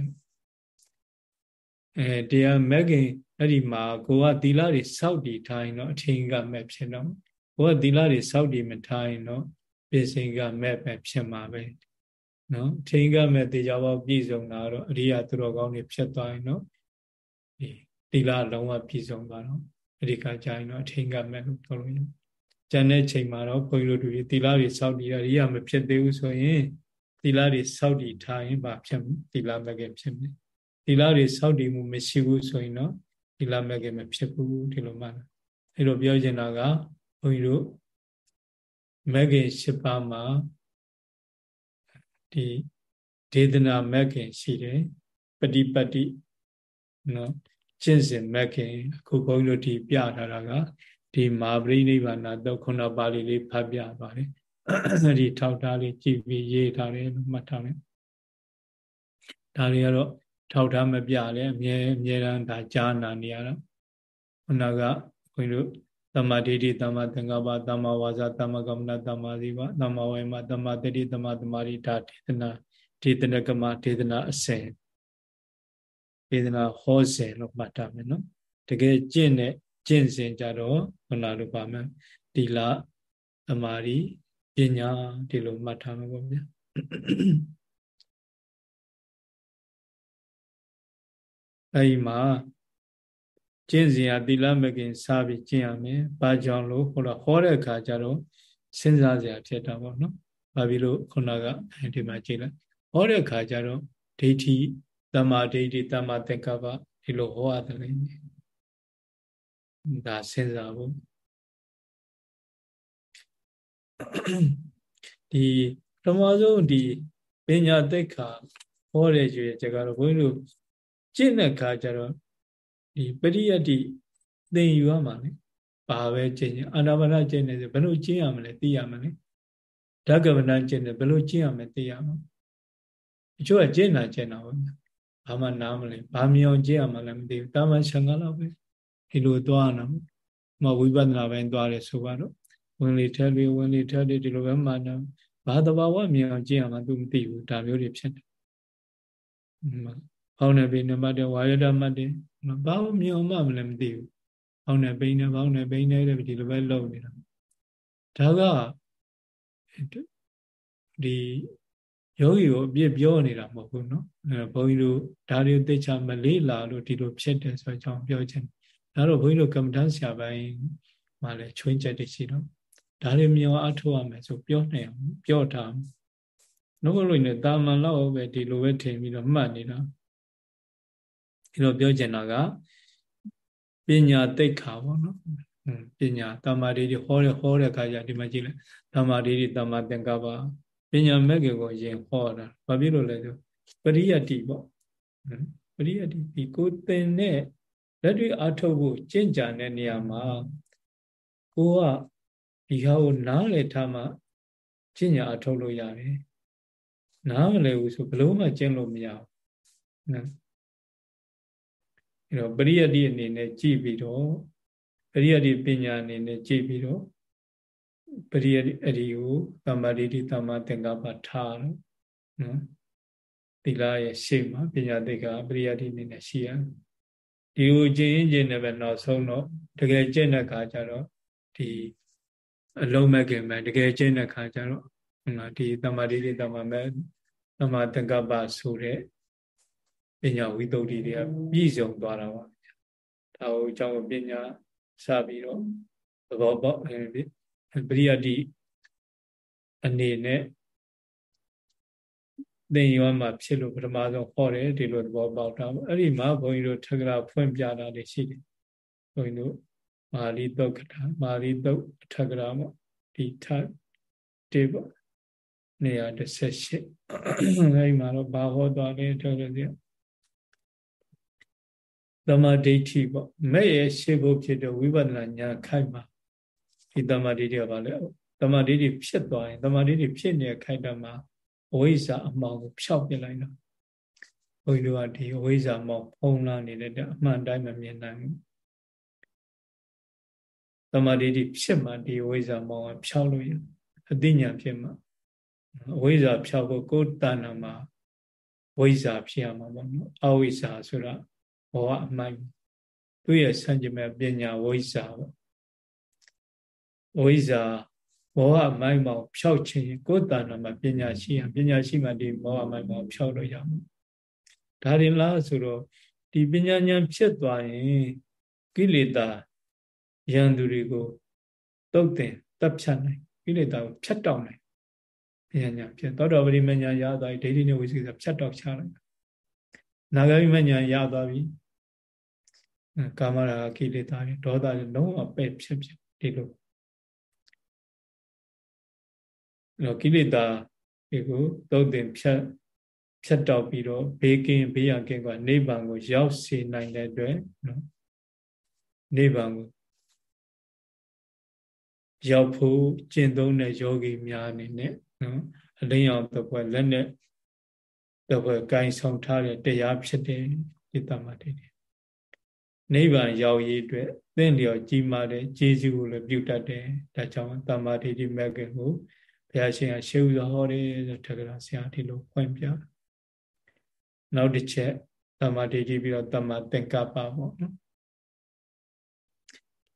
အဲတရားမက်ခင်အဲ့ဒီမှာကိုကသီလတွေစောက်တည်ထားရင်တော့အထင်ကမက်ဖြစ်တော့ကိုကသီလတွေစောက်တည်မထားရင်တော့ပြင်စင်ကမက်ပဲဖြစ်မှာပဲနော်အထင်ကမက်တေချာပေါပြည့်စုံတာတော့အရိယာသူတော်ကောင်းတွေဖြစ်သွားရင်တော့ဒီသီလလုံးဝပြည့်စုံသွားတော့အဲ့ဒီကကြာရင်တော့အထင်ကမက်လို့ပြောလို့ရတယ် ကျန်တဲ့ချိန်မှာတော့ဘုန်းကြီးတို့တွေသီလတွေစောက်တည်ရအရိယာမဖြစ်သေးဘူးဆိုရင်သီလတွေစောက်တည်ထားရင်ဘာဖြစ်သီလမက်ကဖြစ်မယ်သီလတွေစောက်တည်မှုမရှိဘူးဆိုရင်တော့သီလမက်ကမဖြစ်ဘူးဒီလိုမှတ်အဲ့လိုပြောချင်တာကဘုန်းကြီးတို့မဂ္ဂင်၈ပါးမှာဒီဒေသနာမဂ္ဂင်ရှိတယ်ပฏิပတ်တိနော်ကျင့်စဉ်မဂ္ဂင်အခုဘုန်းကြီးတို့ဒီပြထားတာက ဒီမာပရိနိဗ္ဗာန်တော့ခုနပါဠိလေးဖတ်ပြပါတယ်ဒီထောက်ထားလေးကြည်ပြီးရေးထားတယ်လို့မှတ်ထားတယ်ဒါတွေကတော့ထောက်ထားမပြလဲအမြဲအမြဲတမ်းဒါကြားနာနေရတော့ခုနကဘုန်းကြီးတို့သမ္မာဒိဋ္ဌိသမ္မာသင်္ကပ္ပသမ္မာဝါစာသမ္မာကမ္မနာသမ္မာဇီဝသမ္မာဝေမသမ္မာတတိသမ္မာသမာဓိဒါဒေသနာဒေသနကမဒေသနာအစဉ်ဒေသနာဟောစဉ်လို့မှတ်ထားမယ်နော်တကယ်ကျင့်တဲ့ ကျင့်စဉ်ကြတော့ခုနလိုပါမယ်တိလသမာဓိပညာဒီလိုမှတ်ထားမှာပေါ့ဗျာအဲဒီမှာကျင့်စဉ်ဟာသီလမကင်စပြီးကျင့်ရမယ်။ဘာကြောင့်လို့ဟိုတော့ဟောတဲ့အခါကျတော့စဉ်းစားစရာဖြစ်တာပေါ့နော်။ဘာဖြစ်လို့ခုနကဒီမှာကြည့်လိုက်။ဟောတဲ့အခါကျတော့ဒိဋ္ဌိတမ္မာဒိဋ္ဌိတမ္မာသင်္ကပ္ပဒီလိုဟောရတယ်လေ။ ဒါစဉ်းစားဖို့ဒီပထမဆုံးဒီပညာသိက္ခာဟောတဲ့ရွေချက်ကတော့ဘုန်းကြီးတို့ကျင့်တဲ့အခါကျတော့ဒီပရိယတ္တိသင်ယူရမှာလေဘာပဲကျင့်အာနာပါနကျင့်နေဆိုဘယ်လိုကျင့်ရမလဲသိရမလဲဓကဗနကျင့်တယ်ဘယ်လိုကျင့်ရမလဲသိရမှာအချို့ကကျင့်တာကျင့်တာပေါ့ဘာမှနားမလဲဘာမြောင်ကျင့်ရမှာလဲမသိဘူးတာမန်ရှင်ကလောက်ပဲ ဒီလိုသွားနော်မဝိပဿနာပိုင်းသွားတယ်ဆိုပါတော့ဝင်လေထက်လေဝင်လေထက်လေဒီလိုပဲမှန်တယ်ဘာသဘာဝမြင်အောင်ကြည့်ရမှာသူမသိဘူးဒါမျိုးတွေဖြစ်တယ်။ဘောင်းနေပိနေမတ်တယ်ဝါရဒမတ်တယ်ဘာမှမြင်အောင်မလည်းမသိဘူး။ဘောင်းနေပိနေဘောင်းနေပိနေတဲ့ဒီလိုပဲလုပ်နေတာ။ဒါကဒီယောဂီကိုအပြစ်ပြောနေတာမဟုတ်ဘူးနော်။အဲဘုန်းကြီးတို့ဒါတွေသိချာမလေးလာလို့ဒီလိုဖြစ်တယ်ဆိုတဲ့အကြောင်းပြောချင်တယ် ဒါတော့ဘုန်းကြီးတို့ကမ္မဋ္ဌာန်းဆရာပိုင်းမှာလည်းချွင်းချက်တွေရှိတော့ဒါတွေမြောင်အထောက်ရမယ်ဆိုပြောနေအောင်ပြောထားနှုတ်လို့နေတာမန်လောက်ပဲဒီလိုပဲထင်ပြီးတော့မှတ်နေတာဒီလိုပြောချင်တာကပညာတိတ်ခါပေါ့နော်ပညာတမ္မာဒိဋ္ဌိဟောတဲ့ဟောတဲ့အခါကျဒီမှာကြည့်လိုက်တမ္မာဒိဋ္ဌိတမ္မာသင်္ကပ္ပပညာမဲ့ကေကိုရင်ဟောတာဘာဖြစ်လို့လဲဆိုပရိယတ္တိပေါ့ပရိယတ္တိဒီကိုသင်တဲ့ လက်တွေ့အထုတ်ဖို့ကြင်ကြံတဲ့နေရာမှာကိုကဒီဟာကိုနားလည်ထားမှကျင့်ညာအထုတ်လို့ရတယ်နားမလည်ဘူးဆိုဘလို့မှကျင့်လို့မရဘူးနော်အဲတော့ပရိယတ္တိအနေနဲ့ကြည့်ပြီးတော့ပရိယတ္တိပညာအနေနဲ့ကြည့်ပြီးတော့ပရိယတ္တိအဒီကိုသမ္မာဒိဋ္ဌိသမ္မာသင်္ကပ္ပထားတော့နော်သီလရဲ့ရှေ့မှာပညာသိက္ခာပရိယတ္တိအနေနဲ့ရှိရ ဒီကိုကျင့်ကျင့်နေပဲနောက်ဆုံးတော့တကယ်ကျင့်တဲ့အခါကျတော့ဒီအလုံးမဲ့ခင်မဲ့တကယ်ကျင့်တဲ့အခါကျတော့ဟုတ်လားဒီသမ္မာဒိဋ္ဌိသမ္မာမဲ့သမ္မာသင်္ကပ္ပဆိုတဲ့ပညာဝိသုဒ္ဓိတွေကပြည့်စုံသွားတာပါဒါကိုအကြောင်းပညာစပြီးတော့သဘောပေါက်ပရိယတ္တိအနေနဲ့ သင်ရောမှာဖြစ်လို့ပထမဆုံးဟောတယ်ဒီလိုသဘောပေါက်တာအဲ့ဒီမှာဘုန်းကြီးတို့ထက္ကရာဖွင့်ပြတာတွေရှိတယ်ဘုန်းကြီးတို့မာလီတုတ်ကထာမာလီတုတ်ထက္ကရာပေါ့ဒီထတေပေါ့118အဲ့မှာတော့ဘာဟောသွားလဲထောက်ရစီတမဒိဋ္ဌိပေါ့မဲ့ရဲ့ရှေ့ဖို့ဖြစ်တဲ့ဝိပဿနာဉာဏ်ခိုက်မှာဒီတမဒိဋ္ဌိကဘာလဲတမဒိဋ္ဌိဖြစ်သွားရင်တမဒိဋ္ဌိဖြစ်နေတဲ့ခိုက်တမှာ အဝိဇ္ဇာအမှောင်ကိုဖျောက်ပြလိုက်တာဘုန်းကြီးတို့ကဒီအဝိဇ္ဇာမောင်ဖုံးလာနေတဲ့အမှန်တိုင်းမမြင်နိုင်ဘူးတမဒိဋ္ဌိဖြစ်မှဒီအဝိဇ္ဇာမောင်ကဖျောက်လို့ရအသိဉာဏ်ဖြစ်မှအဝိဇ္ဇာဖြောက်ဖို့ကိုယ်တဏ္ဍာမှာဝိဇ္ဇာဖြစ်ရမှာပေါ့နော်အဝိဇ္ဇာဆိုတာဘောအမိုက်သူရဲ့ဆန့်ကျင်မဲ့ပညာဝိဇ္ဇာပေါ့ဝိဇ္ဇာ ဘောဟမိုက်မောင်ဖြောက်ခြင်းကိုယ်တဏ္ဍာမှာပညာရှိရပညာရှိမှဒီဘောဟမိုက်မောင်ဖြောက်လို့ရမှာဒါရင်လားဆိုတော့ဒီပညာဉာဏ်ဖြစ်သွားရင်ကိလေသာယန္တုတွေကိုတုတ်တင်တပ်ဖြတ်နိုင်ကိလေသာကိုဖြတ်တောက်နိုင်ပညာညာဖြစ်သောတော်ပရိမညာရသွားပြီဒိဋ္ဌိနဲ့ဝိသေကဖြတ်တော့ချလိုက်နာဂဝိမညာရသွားပြီကာမရာကိလေသာတွေဒေါသတွေလုံးဝပဲ့ဖြစ်ဖြစ်ဒီလို တော့ကိလေသာတွေကိုသုံးသင်ဖြတ်ဖြတ်တော့ပြီးတော့ဘေးကင်းဘေးရန်ကင်းကနိဗ္ဗာန်ကိုရောက်စေနိုင်တဲ့အတွက်နော်နိဗ္ဗာန်ကိုရောက်ဖို့ကျင့်သုံးတဲ့ယောဂီများအနေနဲ့နော်အလင်းရောင်တပွဲလက်နဲ့တပွဲကင်ဆောင်ထားတဲ့တရားဖြစ်တဲ့ဒီတမတေတွေနိဗ္ဗာန်ရောက်ရေးအတွက်သင်လျော်ကြီးမားတဲ့ကျေးဇူးကိုလည်းပြုတတ်တယ်ဒါကြောင့်တမတေတိမဂ္ဂင်ကို ဘုရားရှင်ကရှေးဥစွာဟောတယ်ဆိုတက္ကရာဆရာဒီလိုဖွင့်ပြနောက်တစ်ချက်တမတေတိပြီးတော့တမသင်္ကပ္ပပေါ့နော်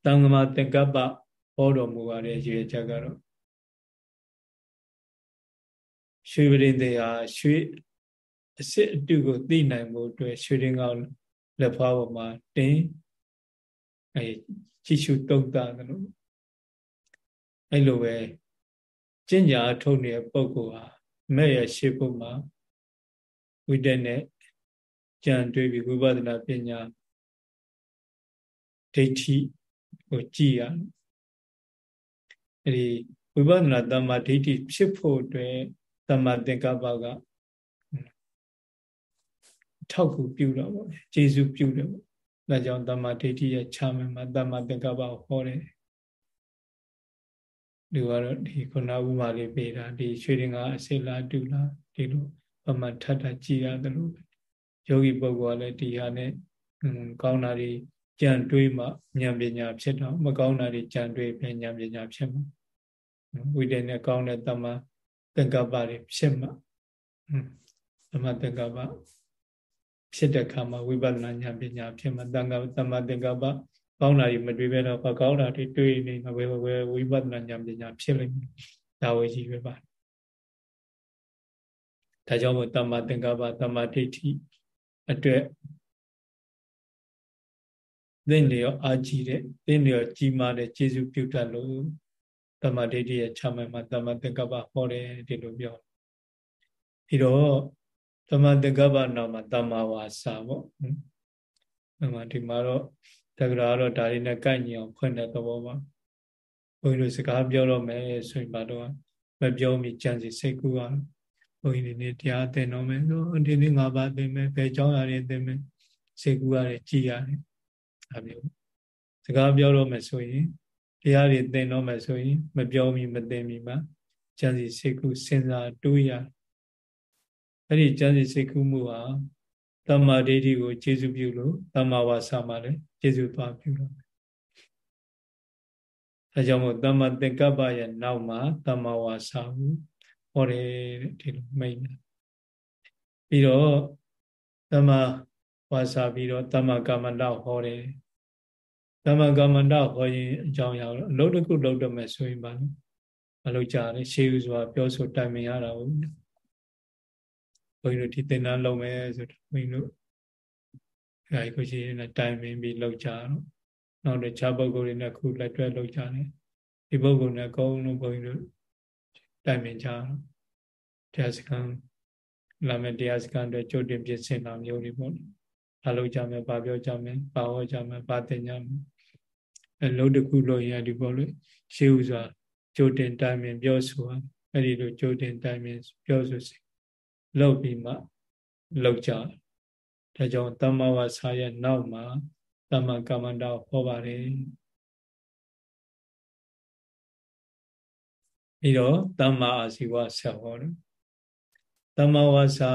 တံဃမသင်္ကပ္ပဟောတော်မူရတဲ့ရေချက်ကတော့ရွှေပရိသေဟာရွှေအစစ်အတုကိုသိနိုင်မှုအတွက်ရွှေရင်ကောက်လက်ဖွားပေါ်မှာတင်းအဲကြည့်ရှုတုတ်တာလို့အဲ့လိုပဲ ကျင့်ကြအထုတ်နေတဲ့ပုဂ္ဂိုလ်ဟာမဲ့ရရှေ့ဖို့မှာဝိတက်နဲ့ကြံတွေးပြီးဝိပဿနာပညာဒိဋ္ဌိကိုကြည်ရအဲ့ဒီဝိပဿနာတမ္မာဒိဋ္ဌိဖြစ်ဖို့အတွက်သမ္မာသင်္ကပ္ပကထောက်ကူပြုတော့ဗောကျေစုပြုတယ်ဗောဒါကြောင့်သမ္မာဒိဋ္ဌိရဲ့ခြားမယ်မှာသမ္မာသင်္ကပ္ပကိုဟောတယ် ဒီကတော့ဒီခုနဥမာလေးပေးတာဒီရွှေရင်ကအစိလာတူလာဒီလိုပမာထထကြည်ရတယ်လို့ယောဂီပုဂ္ဂိုလ်ကလည်းဒီဟာနဲ့ကောင်းတာတွေကြံတွေးမှဉာဏ်ပညာဖြစ်တော့မကောင်းတာတွေကြံတွေးပြန်ဉာဏ်ပညာဖြစ်မှာဝိတ္တနဲ့ကောင်းတဲ့တမသင်္ကပ္ပတွေဖြစ်မှသမသင်္ကပ္ပဖြစ်တဲ့ခါမှာဝိပဿနာဉာဏ်ပညာဖြစ်မှတန်ခါသမသင်္ကပ္ပ ကောင်းတာတွေမတွေ့ဘဲတော့ကောင်းတာတွေတွေ့နေမှာဝေဝေဝိပဿနာဉာဏ်ပညာဖြစ်လိမ့်မယ်ဒါဝေကြီးပဲပါဒါကြောင့်မို့တမ္မာသင်္ကပ္ပတမ္မာဒိဋ္ဌိအတွက်သင်လျောအာကြည့်တဲ့သင်လျောကြီးမားတဲ့ကျေစုပြုတတ်လို့တမ္မာဒိဋ္ဌိရဲ့ခြားမှမှာတမ္မာသင်္ကပ္ပဟောတယ်ဒီလိုပြောပြီးတော့တမ္မာသင်္ကပ္ပနောက်မှာတမ္မာဝါစာပေါ့အဲ့မှာဒီမှာတော့ တက္ကရာတော့ဒါတွေနဲ့ကိုက်ညီအောင်ဖွင့်တဲ့သဘောပါဘုန်းကြီးတို့စကားပြောတော့မယ်ဆိုရင်ဘာတော့မပြောမိကြံစီစိတ်ကူရဘုန်းကြီးတွေနဲ့တရားသင်တော့မယ်ဆိုဒီနေ့ငါးပါးသင်မယ်ဘယ်ကြောင်းရတယ်သင်မယ်စိတ်ကူရတယ်ကြည်ရတယ်အဲမျိုးစကားပြောတော့မယ်ဆိုရင်တရားတွေသင်တော့မယ်ဆိုရင်မပြောမိမသိမိမှာဉာဏ်စီစိတ်ကူစဉ်းစားတွေးရအဲ့ဒီဉာဏ်စီစိတ်ကူမှုဟာတမ္မာဒိဋ္ဌိကိုကျေစုပြုလို့တမ္မာဝါစာမှာလည်း ကျေစုသွားပြုလို့အဲကြောင့်မို့တမ္မာသင်္ကပ္ပရဲ့နောက်မှာတမ္မာဝါစာကိုဟောတယ်ဒီလိုမိတ်ပြီးတော့တမ္မာဝါစာပြီးတော့တမ္မာကမ္မန္တဟောတယ်ဓမ္မကမ္မန္တဟောရင်အကြောင်းရတော့အလုပ်တစ်ခုလုပ်တော့မယ်ဆိုရင်ပါလို့မလုပ်ကြတယ်ရှေးဥစွာပြောဆိုတိုင်ပင်ရတာဟုတ်ဘုန်းကြီးတို့ဒီသင်္นานလုပ်မယ်ဆိုတော့ဘုန်းကြီးတို့အဲ ဒီကိုရှိရင်တိုင်ပင်ပြီးလုပ်ကြတော့နောက်တော့ခြားပုဂ္ဂိုလ်တွေနဲ့ခုလက်တွဲလုပ်ကြတယ်ဒီပုဂ္ဂိုလ်နဲ့အကုန်လုံးဘုန်းကြီးတို့တိုင်ပင်ကြတော့တရားစခန်းလာမယ်တရားစခန်းအတွက်ကြိုတင်ပြင်ဆင်တာမျိုးတွေပေါ့။ဘာလို့ကြမယ်ဘာပြောကြမယ်ဘာဟောကြမယ်ဘာသင်ကြမယ်အဲလုံးတစ်ခုလို့ရင်ဒီပေါ့လေရှေးဥစွာကြိုတင်တိုင်ပင်ပြောဆိုအဲ့ဒီလိုကြိုတင်တိုင်ပင်ပြောဆိုစီလောက်ပြီးမှလောက်ကြ ဒါကြောင့်တမ္မဝါစာရဲ့နောက်မှာတမ္မကမ္မန္တဟောပါတယ်ပြီးတော့တမ္မာအာဇီဝဆက်ဟောတယ်တမ္မာဝါစာ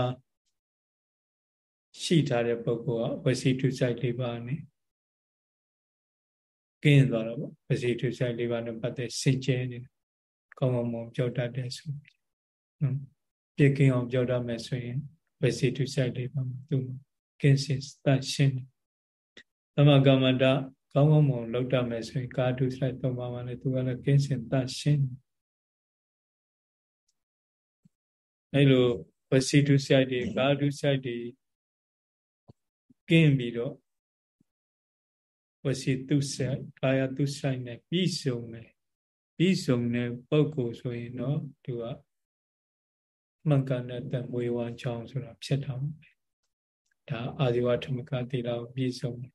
ရှိထားတဲ့ပုဂ္ဂိုလ်ကဝစီတုစိုက်လေးပါနဲ့ကင်းသွားတော့ပေါ့ဝစီတုစိုက်လေးပါနဲ့ပတ်သက်စိတ်ကျဲနေကောင်းကောင်းမွန်ပြောတတ်တယ်ဆိုပြီးနော်ပြကင်းအောင်ပြောတတ်မယ်ဆိုရင်ဝစီတုစိုက်လေးပါမှာသူ့ ကင်းစင်တတ်ရှင်းသမကမ္မတကောင်းကောင်းမွန်လောက်တတ်မယ်ဆိုရင်ကာတုစိုက်သုံးပါမှာလေသူကလည်းကင်းစင်တတ်ရှင်းအဲလိုဝစီတုစိုက်တွေကာတုစိုက်တွေကင်းပြီးတော့ဝစီတုစိုက်ကာယတုစိုက်နဲ့ပြီးဆုံးတယ်ပြီးဆုံးတဲ့ပုဂ္ဂိုလ်ဆိုရင်တော့သူကမှန်ကန်တဲ့တမွေဝါချောင်းဆိုတာဖြစ်တာပေါ့ ဒါအာဇီဝထမကတိလာကိုပြီးဆုံးတယ်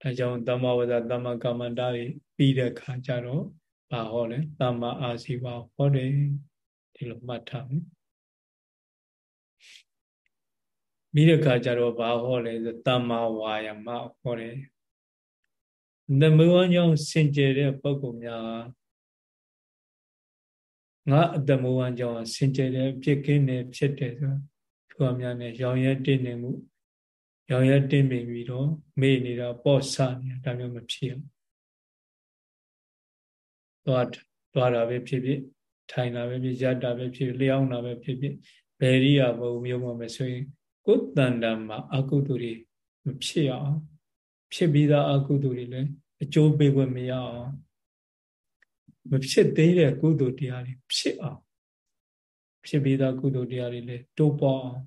ဒါကြောင့်တမ္မဝဇ္ဇတမ္မကမ္မန္တာတွေပြီးတဲ့ခါကျတော့ဘာဟောလဲတမ္မာအာဇီဝဟောတယ်ဒီလိုမှတ်ထားမယ်ပြီးတဲ့ခါကျတော့ဘာဟောလဲဆိုတမ္မာဝါယမဟောတယ်သမဝန်းကြောင့်စင်ကြယ်တဲ့ပုဂ္ဂိုလ်များငါအတမဝန်းကြောင့်စင်ကြယ်တဲ့ဖြစ်ကင်းနေဖြစ်တယ်ဆိုသူအများနဲ့ရောင်ရဲတည်နေမှု ရောင်ရဲတင်းပင်ပြီးတော့မေ့နေတာပေါ့ဆနေတာဒါမျိုးမဖြစ်အောင်သွားသွားတာပဲဖြစ်ဖြစ်ထိုင်တာပဲဖြစ်ရတာပဲဖြစ်လျှောင်းတာပဲဖြစ်ဖြစ်ဘယ်ရိယာဘုံမျိုးမှမဆိုရင်ကိုယ်တန်တမှာအကုသိုလ်တွေမဖြစ်အောင်ဖြစ်ပြီးသားအကုသိုလ်တွေလည်းအကျိုးပေးခွင့်မရအောင်မဖြစ်သေးတဲ့ကုသိုလ်တရားတွေဖြစ်အောင်ဖြစ်ပြီးသားကုသိုလ်တရားတွေလည်းတိုးပေါအောင်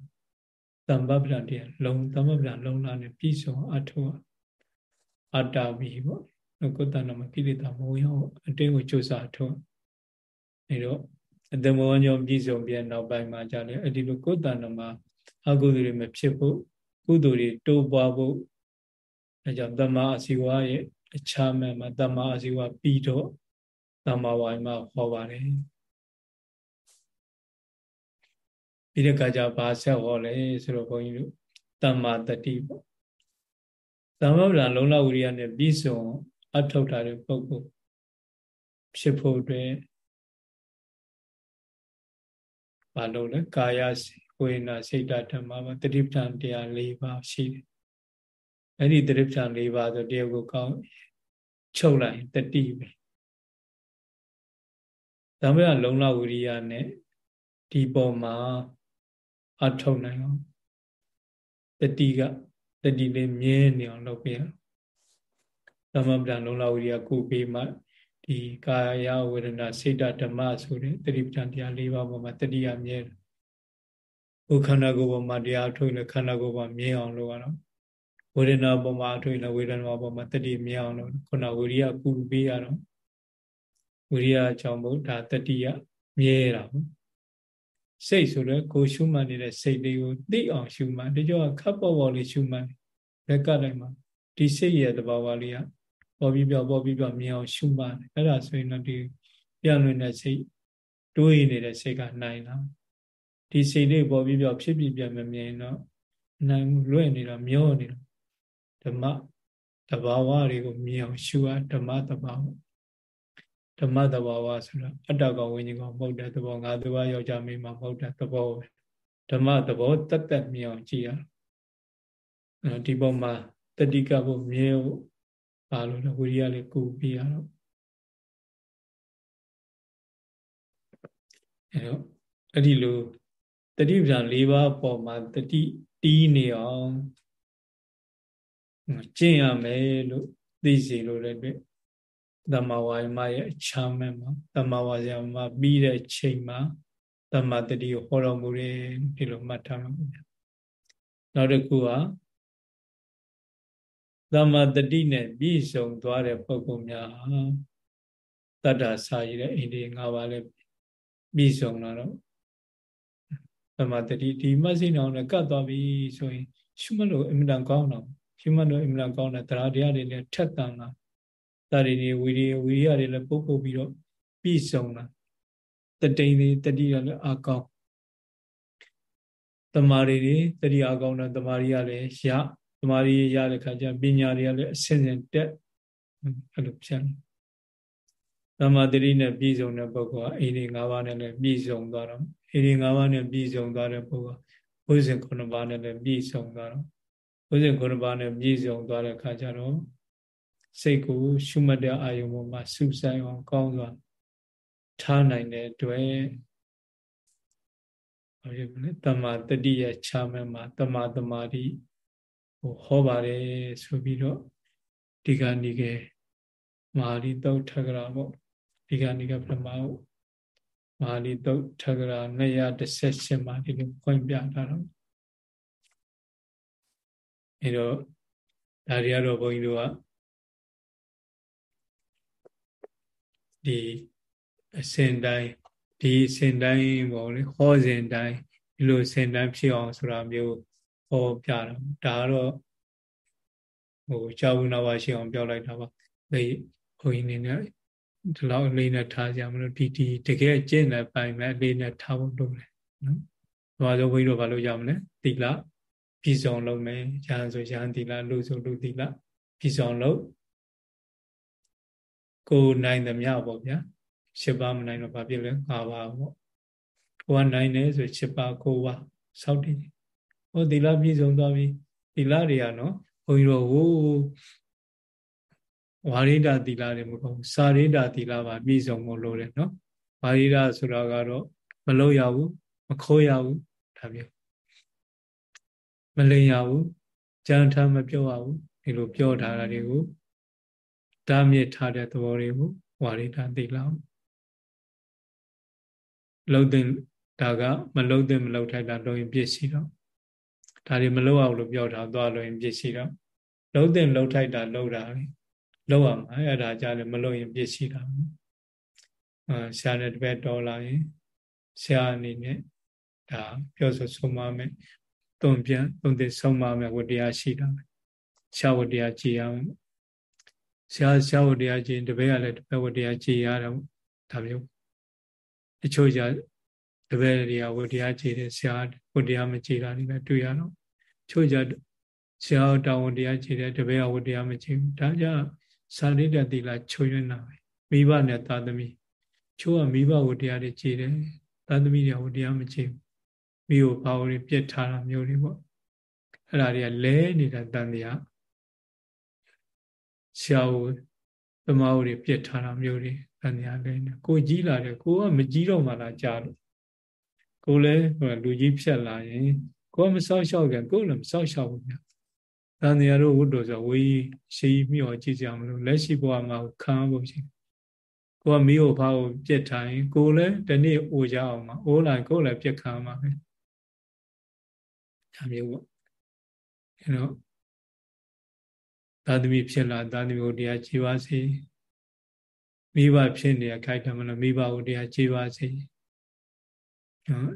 တမ္ပပ္ပံတရားလုံးတမ္ပပ္ပံလုံးလာနဲ့ပြီးဆုံးအထောအတ္တဘီပေါ့ကိုယ်တဏ္ဍမှာကိလေသာမဝင်အောင်အတင်းကိုကြိုးစားထုတ်အဲတော့အတ္တမောညောပြည့်စုံပြန်နောက်ပိုင်းမှာကြတယ်အဲ့ဒီလိုကိုယ်တဏ္ဍမှာအကုသိုလ်တွေမဖြစ်ဖို့ကုသိုလ်တွေတိုးပွားဖို့အဲကြောင့်တမ္မာအစီဝါရဲ့အခြားမဲ့မှာတမ္မာအစီဝါပြီးတော့တမ္မာဝါယမဟောပါတယ် ပြီးတဲ့အခါကျဘာဆက်ဟောလဲဆိုတော့ဘုန်းကြီးတို့တမ္မာတတိပေါ့သမ္မာဗလာလုံလဝိရိယနဲ့ပြီးဆုံးအထောက်ထားတဲ့ပုဂ္ဂိုလ်ဖြစ်ဖို့အတွက်ဘာလို့လဲကာယဝေနာစိတ်ဓမ္မမှာတတိပ္ပံတရား၄ပါးရှိတယ်အဲ့ဒီတတိပ္ပံ၄ပါးဆိုတရားကိုကောင်းချုပ်လိုက်တတိပဲသမ္မာလုံလဝိရိယနဲ့ဒီပေါ်မှာ အထုတ်နိုင်အောင်တတိကတတိလေးမြဲနေအောင်လုပ်ပြရသမပဒံလုံလဝိရိယကုပေးမှဒီကာယဝေဒနာစိတ်ဓမ္မဆိုတဲ့တတိပဒံတရား၄ပါးပေါ်မှာတတိယမြဲတယ်။ဥခန္ဓာကိုယ်ပေါ်မှာတရားထုတ်လဲခန္ဓာကိုယ်ပေါ်မြဲအောင်လုပ်ရတော့ဝေဒနာပေါ်မှာထုတ်လဲဝေဒနာပေါ်မှာတတိမြဲအောင်လုပ်ခုနဝိရိယကုပေးရတော့ဝိရိယကြောင့်ဘုဒါတတိယမြဲတာပေါ့ စိတ်ဆိုတော့ကိုရှုမှတ်နေတဲ့စိတ်လေးကိုသိအောင်ရှုမှတ်ဒီကြောခပ်ပေါ်ပေါ်လေးရှုမှတ်ဘက်ကတိုင်းမှာဒီစိတ်ရဲ့သဘာဝလေးကပေါ်ပြီးပြောပေါ်ပြီးပြောမြင်အောင်ရှုမှတ်အဲ့ဒါဆိုရင်တော့ဒီပြလွင်တဲ့စိတ်တွေးနေတဲ့စိတ်ကနိုင်လာဒီစိတ်လေးပေါ်ပြီးပြောဖြစ်ပြီးပြမမြင်တော့နိုင်လွဲ့နေတာမျောနေတာဓမ္မတဘာဝတွေကိုမြင်အောင်ရှုရဓမ္မတဘာဝ ဓမ္မတဘာဝဆိုတာအတ္တကောင်ဝိညာဉ်ကောင်မဟုတ်တဲ့သဘောငါသဘောယောက်ျားမိန်းမမဟုတ်တဲ့သဘောပဲဓမ္မသဘောတတ်တတ်မြင်အောင်ကြည့်ရဒီပုံမှာတတိကဖို့မြဲဖို့ပါလို့ဝိရိယလေးကူပြရတော့အဲတော့အဲ့ဒီလိုတတိပ္ပံ၄ပါးပေါ်မှာတတိတီးနေအောင်ကျင့်ရမယ်လို့သိစီလို့လည်း တမဝါယမရဲ့အချမ်းမဲ့မှာတမဝါယမပြီးတဲ့ချိန်မှာတမတတိကိုဟောတော်မူတယ်ဒီလိုမှတ်ထားမှာဗျာနောက်တစ်ခုကတမတတိနဲ့ပြည့်စုံသွားတဲ့ပုဂ္ဂိုလ်များတတ္တစာရည်တဲ့အိန္ဒိယ၅ပါးလဲပြီးဆုံးလာတော့သမာတတိဒီမစိနောင်နဲ့ကတ်သွားပြီဆိုရင်ရှုမလို့အင်မတန်ကောင်းတော့ရှုမလို့အင်မတန်ကောင်းတဲ့တရားတရားတွေလည်းထက်တန်လာတာ တွေတွေဝီရိဝီရိယတွေလည်းပုတ်ပုတ်ပြီးတော့ပြီးဆုံးလာတတိန်တွေတတိရလည်းအကောင်းတမာရီတွေတတိအကောင်းတဲ့တမာရီကလည်းရတမာရီရတဲ့ခါကျပညာတွေကလည်းအစဉ်စဉ်တက်အဲ့လိုဖြစ်တယ်သမာဓိနဲ့ပြည့်စုံတဲ့ပုဂ္ဂိုလ်ကအိန္ဒိ၅ပါးနဲ့လည်းပြည့်စုံသွားတော့အိန္ဒိ၅ပါးနဲ့ပြည့်စုံသွားတဲ့ပုဂ္ဂိုလ်ဘုဇင်9ပါးနဲ့လည်းပြည့်စုံသွားတော့ဘုဇင်9ပါးနဲ့ပြည့်စုံသွားတဲ့အခါကျတော့ စိတ်ကိုရှုမှတ်တဲ့အာယုံပေါ်မှာစူးစိုက်အောင်ကောင်းစွာထားနိုင်တဲ့အတွက်ဘာဖြစ်လဲတမာတတိယချမဲ့မှာတမာတမာတိဟိုဟောပါတယ်ဆိုပြီးတော့ဒီကနေ့ကမာရီတုတ်ထကရာပေါ့ဒီကနေ့ကပထမမာရီတုတ်ထကရာ218မှာဒီလိုဖွင့်ပြထားတော့အဲတော့ဒါတွေကတော့ဘုန်းကြီးတို့က ဒီအစဉ်တိုင်းဒီအစဉ်တိုင်းပေါ့လေဟောစဉ်တိုင်းဒီလိုအစဉ်တိုင်းဖြစ်အောင်ဆိုတာမျိုးဟောပြတာဒါကတော့ဟိုကြာဝနာပါရှိအောင်ပြောလိုက်တာပါဒီဘုန်းကြီးနေနဲ့ဒီလောက်အလေးနဲ့ထားကြမလို့ဒီဒီတကယ်ကျင့်တဲ့ပိုင်မဲ့အလေးနဲ့ထားဖို့လုပ်တယ်နော်။ဘာလို့ဘုန်းကြီးတို့ဘာလို့ရမလဲ။သီလပြည်စုံလုပ်မယ်။ညာဆိုညာသီလလူဆိုလူသီလပြည်စုံလုပ် ကိုနိုင်သမျှပေါ့ဗျာ။၈ပါးမနိုင်တော့ဘာဖြစ်လဲ၅ပါးပေါ့။ကိုကနိုင်တယ်ဆို၈ပါး၉ပါးစောက်တည်။ဟောသီလပြည်စုံသွားပြီ။သီလတွေကနော်ဘုန်းကြီးတို့ဟိုဝါရိဒသီလတွေမဟုတ်ဘူးစာရိဒသီလပါပြည့်စုံဖို့လိုတယ်နော်ဝါရိဒဆိုတာကတော့မလို့ရဘူးမခိုးရဘူးဒါမျိုးမလင်ရဘူးကြံထမ်းမပြောရဘူးဒီလိုပြောထားတာတွေကို တားမြစ်ထားတဲ့သဘောတွေကိုဝါရိဒသီလလုံးတင်ဒါကမလုံးတင်မလုံးထိုက်တာတော့ရင်ပြည့်စီတော့ဒါတွေမလုံးအောင်လို့ပြောထားသွားလို့ရင်ပြည့်စီတော့လုံးတင်လုံးထိုက်တာလုံးတာလေလောက်ရမှာအဲ့ဒါကြလည်းမလုပ်ရင်ပြည့်ရှိတာအာဆရာနဲ့တပည့်တော်လာရင်ဆရာအနေနဲ့ဒါပြောဆိုဆုံးမမယ်တုံပြန်တုံသိဆုံးမမယ်ဝတရားရှိတာပဲဆရာဝတရားကြည်အောင် ဆရာဆရာဝတရားကြည်တပည့်ကလည်းတပည့်ဝတရားကြည်ရတော့ဒါမျိုးတချို့ကြတပည့်တွေကဝတရားကြည်တယ်ဆရာဝတရားမကြည်တာတွေလည်းတွေ့ရတော့ချို့ကြဆရာတော်ဝတရားကြည်တယ်တပည့်ကဝတရားမကြည်ဘူးဒါကြောင့်စာရိတ္တသီလချွေနေတာပဲမိဘနဲ့သာသမီချိုးကမိဘကိုတရားတွေကြည်တယ်သာသမီတွေကိုတရားမကြည်ဘူးမိကိုဘာလို့ပြစ်ထားတာမျိုးတွေပေါ့အဲ့ဒါတွေကလဲနေတာတန်တရား ဆရာကိုသမားတွေပြစ်ထားတာမျိုးတွေတန်တရားလဲနေကိုကြီးလာတယ်ကိုကမကြီးတော့မှလားကြားလို့ကိုလည်းလူကြီးဖြတ်လာရင်ကိုကမဆောက်ရှောက်ကြကိုလည်းမဆောက်ရှောက်ဘူးဗျတန်တရားတို့ဝတ္တုဆိုဝေးရှိမြော်ကြည့်ကြမလို့လက်ရှိဘဝမှာခံဖို့ရှိကိုကမိဖို့ဖားကိုပြစ်ထိုင်ကိုလည်းဒီနေ့အိုကြအောင်မှာအိုးလိုက်ကိုလည်းပြစ်ခံမှာပဲဒါမျိုးပေါ့အဲတော့ သာသမီဖြစ်လာသာသမီကိုတရားကြည်ပါစေမိဘဖြစ်နေခိုက်တယ်မလို့မိဘကိုတရားကြည်ပါစေနော်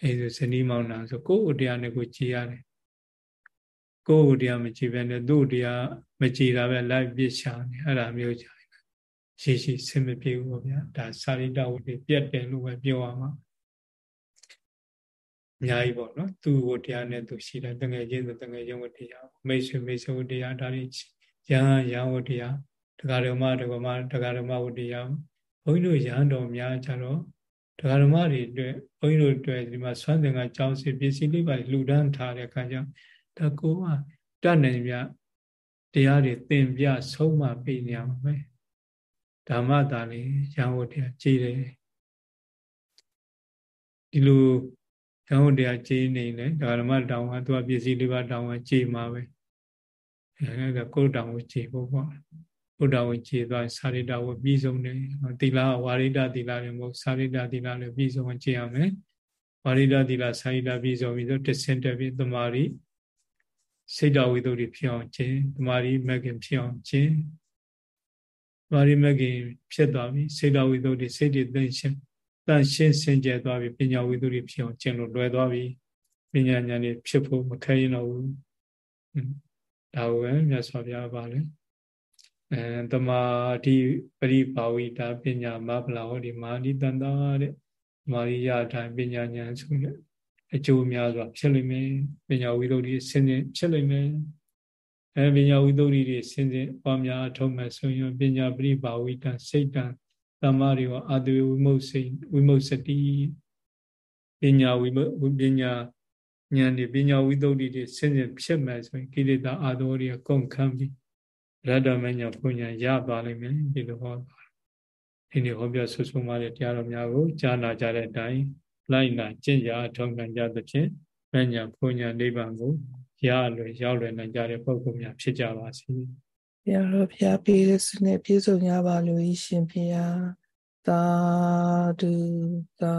အဲဆိုဇနီးမောင်နှံဆိုကိုယ်ကိုတရားနဲ့ကိုကြည်ရတယ်ကိုယ့်ကိုတရားမကြည်ပဲနဲ့သူ့တရားမကြည်တာပဲလိုက်ပြစ်ရှာနေအဲ့ဒါမျိုးကြာရှိရှိဆင်မပြေဘူးပေါ့ဗျာဒါစာရိတဝတ္တိပြတ်တယ်လို့ပဲပြောရမှာ အများကြီးပေါ့နော်သူ့ကိုတရားနဲ့သူရှိတယ်တငယ်ချင်းဆိုတငယ်ချင်းဝတ္တရားမိတ်ဆွေမိတ်ဆွေဝတ္တရားဒါတွေရဟန်းရဟန်းဝတ္တရားတရားတော်မတရားမတရားတော်မဝတ္တရားဘုန်းကြီးတို့ရဟန်းတော်များကြတော့တရားတော်မတွေအတွက်ဘုန်းကြီးတို့အတွက်ဒီမှာဆွမ်းသင်္ကကြောင်းစီပစ္စည်းလေးပါလှူဒန်းထားတဲ့အခါကျဒါကိုကတတ်နိုင်မြတရားတွေသင်ပြဆုံးမပေးနေရမှာပဲဓမ္မတာလေးရဟန်းတရားကြည်တယ်ဒီလို ရဟန်းတရားကြည်နေလေဓမ္မတောင်ကသူကပစ္စည်းလေးပါတောင်ကကြည်မှာပဲအဲဒါကိုယ်တောင်ကိုကြည်ဖို့ပေါ့ဘုဒ္ဓဝကြည်သွားစာရိတဝပြီးဆုံးတယ်သီလဝါရိတသီလလည်းမဟုတ်စာရိတသီလလည်းပြီးဆုံးကြည်ရမယ်ဝါရိတသီလစာရိတပြီးဆုံးပြီးတော့တဆင့်တက်ပြီးသမာဓိစိတ်တော်ဝိသုဒ္ဓိဖြစ်အောင်ခြင်းတမာရီမဂ္ဂင်ဖြစ်အောင်ခြင်းတမာရီမဂ္ဂင်ဖြစ်သွားပြီစိတ်တော်ဝိသုဒ္ဓိစိတ်တည်သိရှင် တန်ရှင်းစင်ကြယ်သွားပြီပညာဝိသုရိဖြစ်အောင်ကျင့်လို့လွယ်သွားပြီပညာဉာဏ်တွေဖြစ်ဖို့မခဲရင်တော့ဘူးဒါကိုပဲမြတ်စွာဘုရားပါလေအဲတမာတိပရိပါဝိတာပညာမဗလာဟောဒီမာနိတန်တာတဲ့မာရိယထိုင်ပညာဉာဏ်ဆိုတဲ့အကျိုးများစွာဖြစ်လိမ့်မယ်ပညာဝိသုဒ္ဓိဆင်းရဲဖြစ်လိမ့်မယ်အဲပညာဝိသုဒ္ဓိတွေဆင်းရဲပွားများအထုံးမဲ့ဆိုရင်ပညာပရိပါဝိတံစိတ်တံ တမ္မာတွေရောအာတဝိမုတ်စိဝိမုတ်စတိပညာဝိမုတ်ပညာဉာဏ်တွေပညာဝိသုဒ္ဓိတွေဆင်းရဲဖြစ်မဲ့ဆိုရင်ကိလေသာအာသောတွေကုန်ခန်းပြီးရတ္တမညာဘုံညာရပါလိမ့်မယ်ဒီလိုဟောပါဒီနေ့ဟောပြဆွဆုံးပါတဲ့တရားတော်များကိုကြားနာကြတဲ့အတိုင်းလိုက်နာကျင့်ကြအထောက်ခံကြသဖြင့်မညာဘုံညာနိဗ္ဗာန်ကိုရလွယ်ရောက်လွယ်နိုင်ကြတဲ့ပုဂ္ဂိုလ်များဖြစ်ကြပါစေ ဘုရားတော်ဘုရားပေးတဲ့စနစ်ပြည့်စုံကြပါလို့ရှင်ဘုရားသာဓုသာ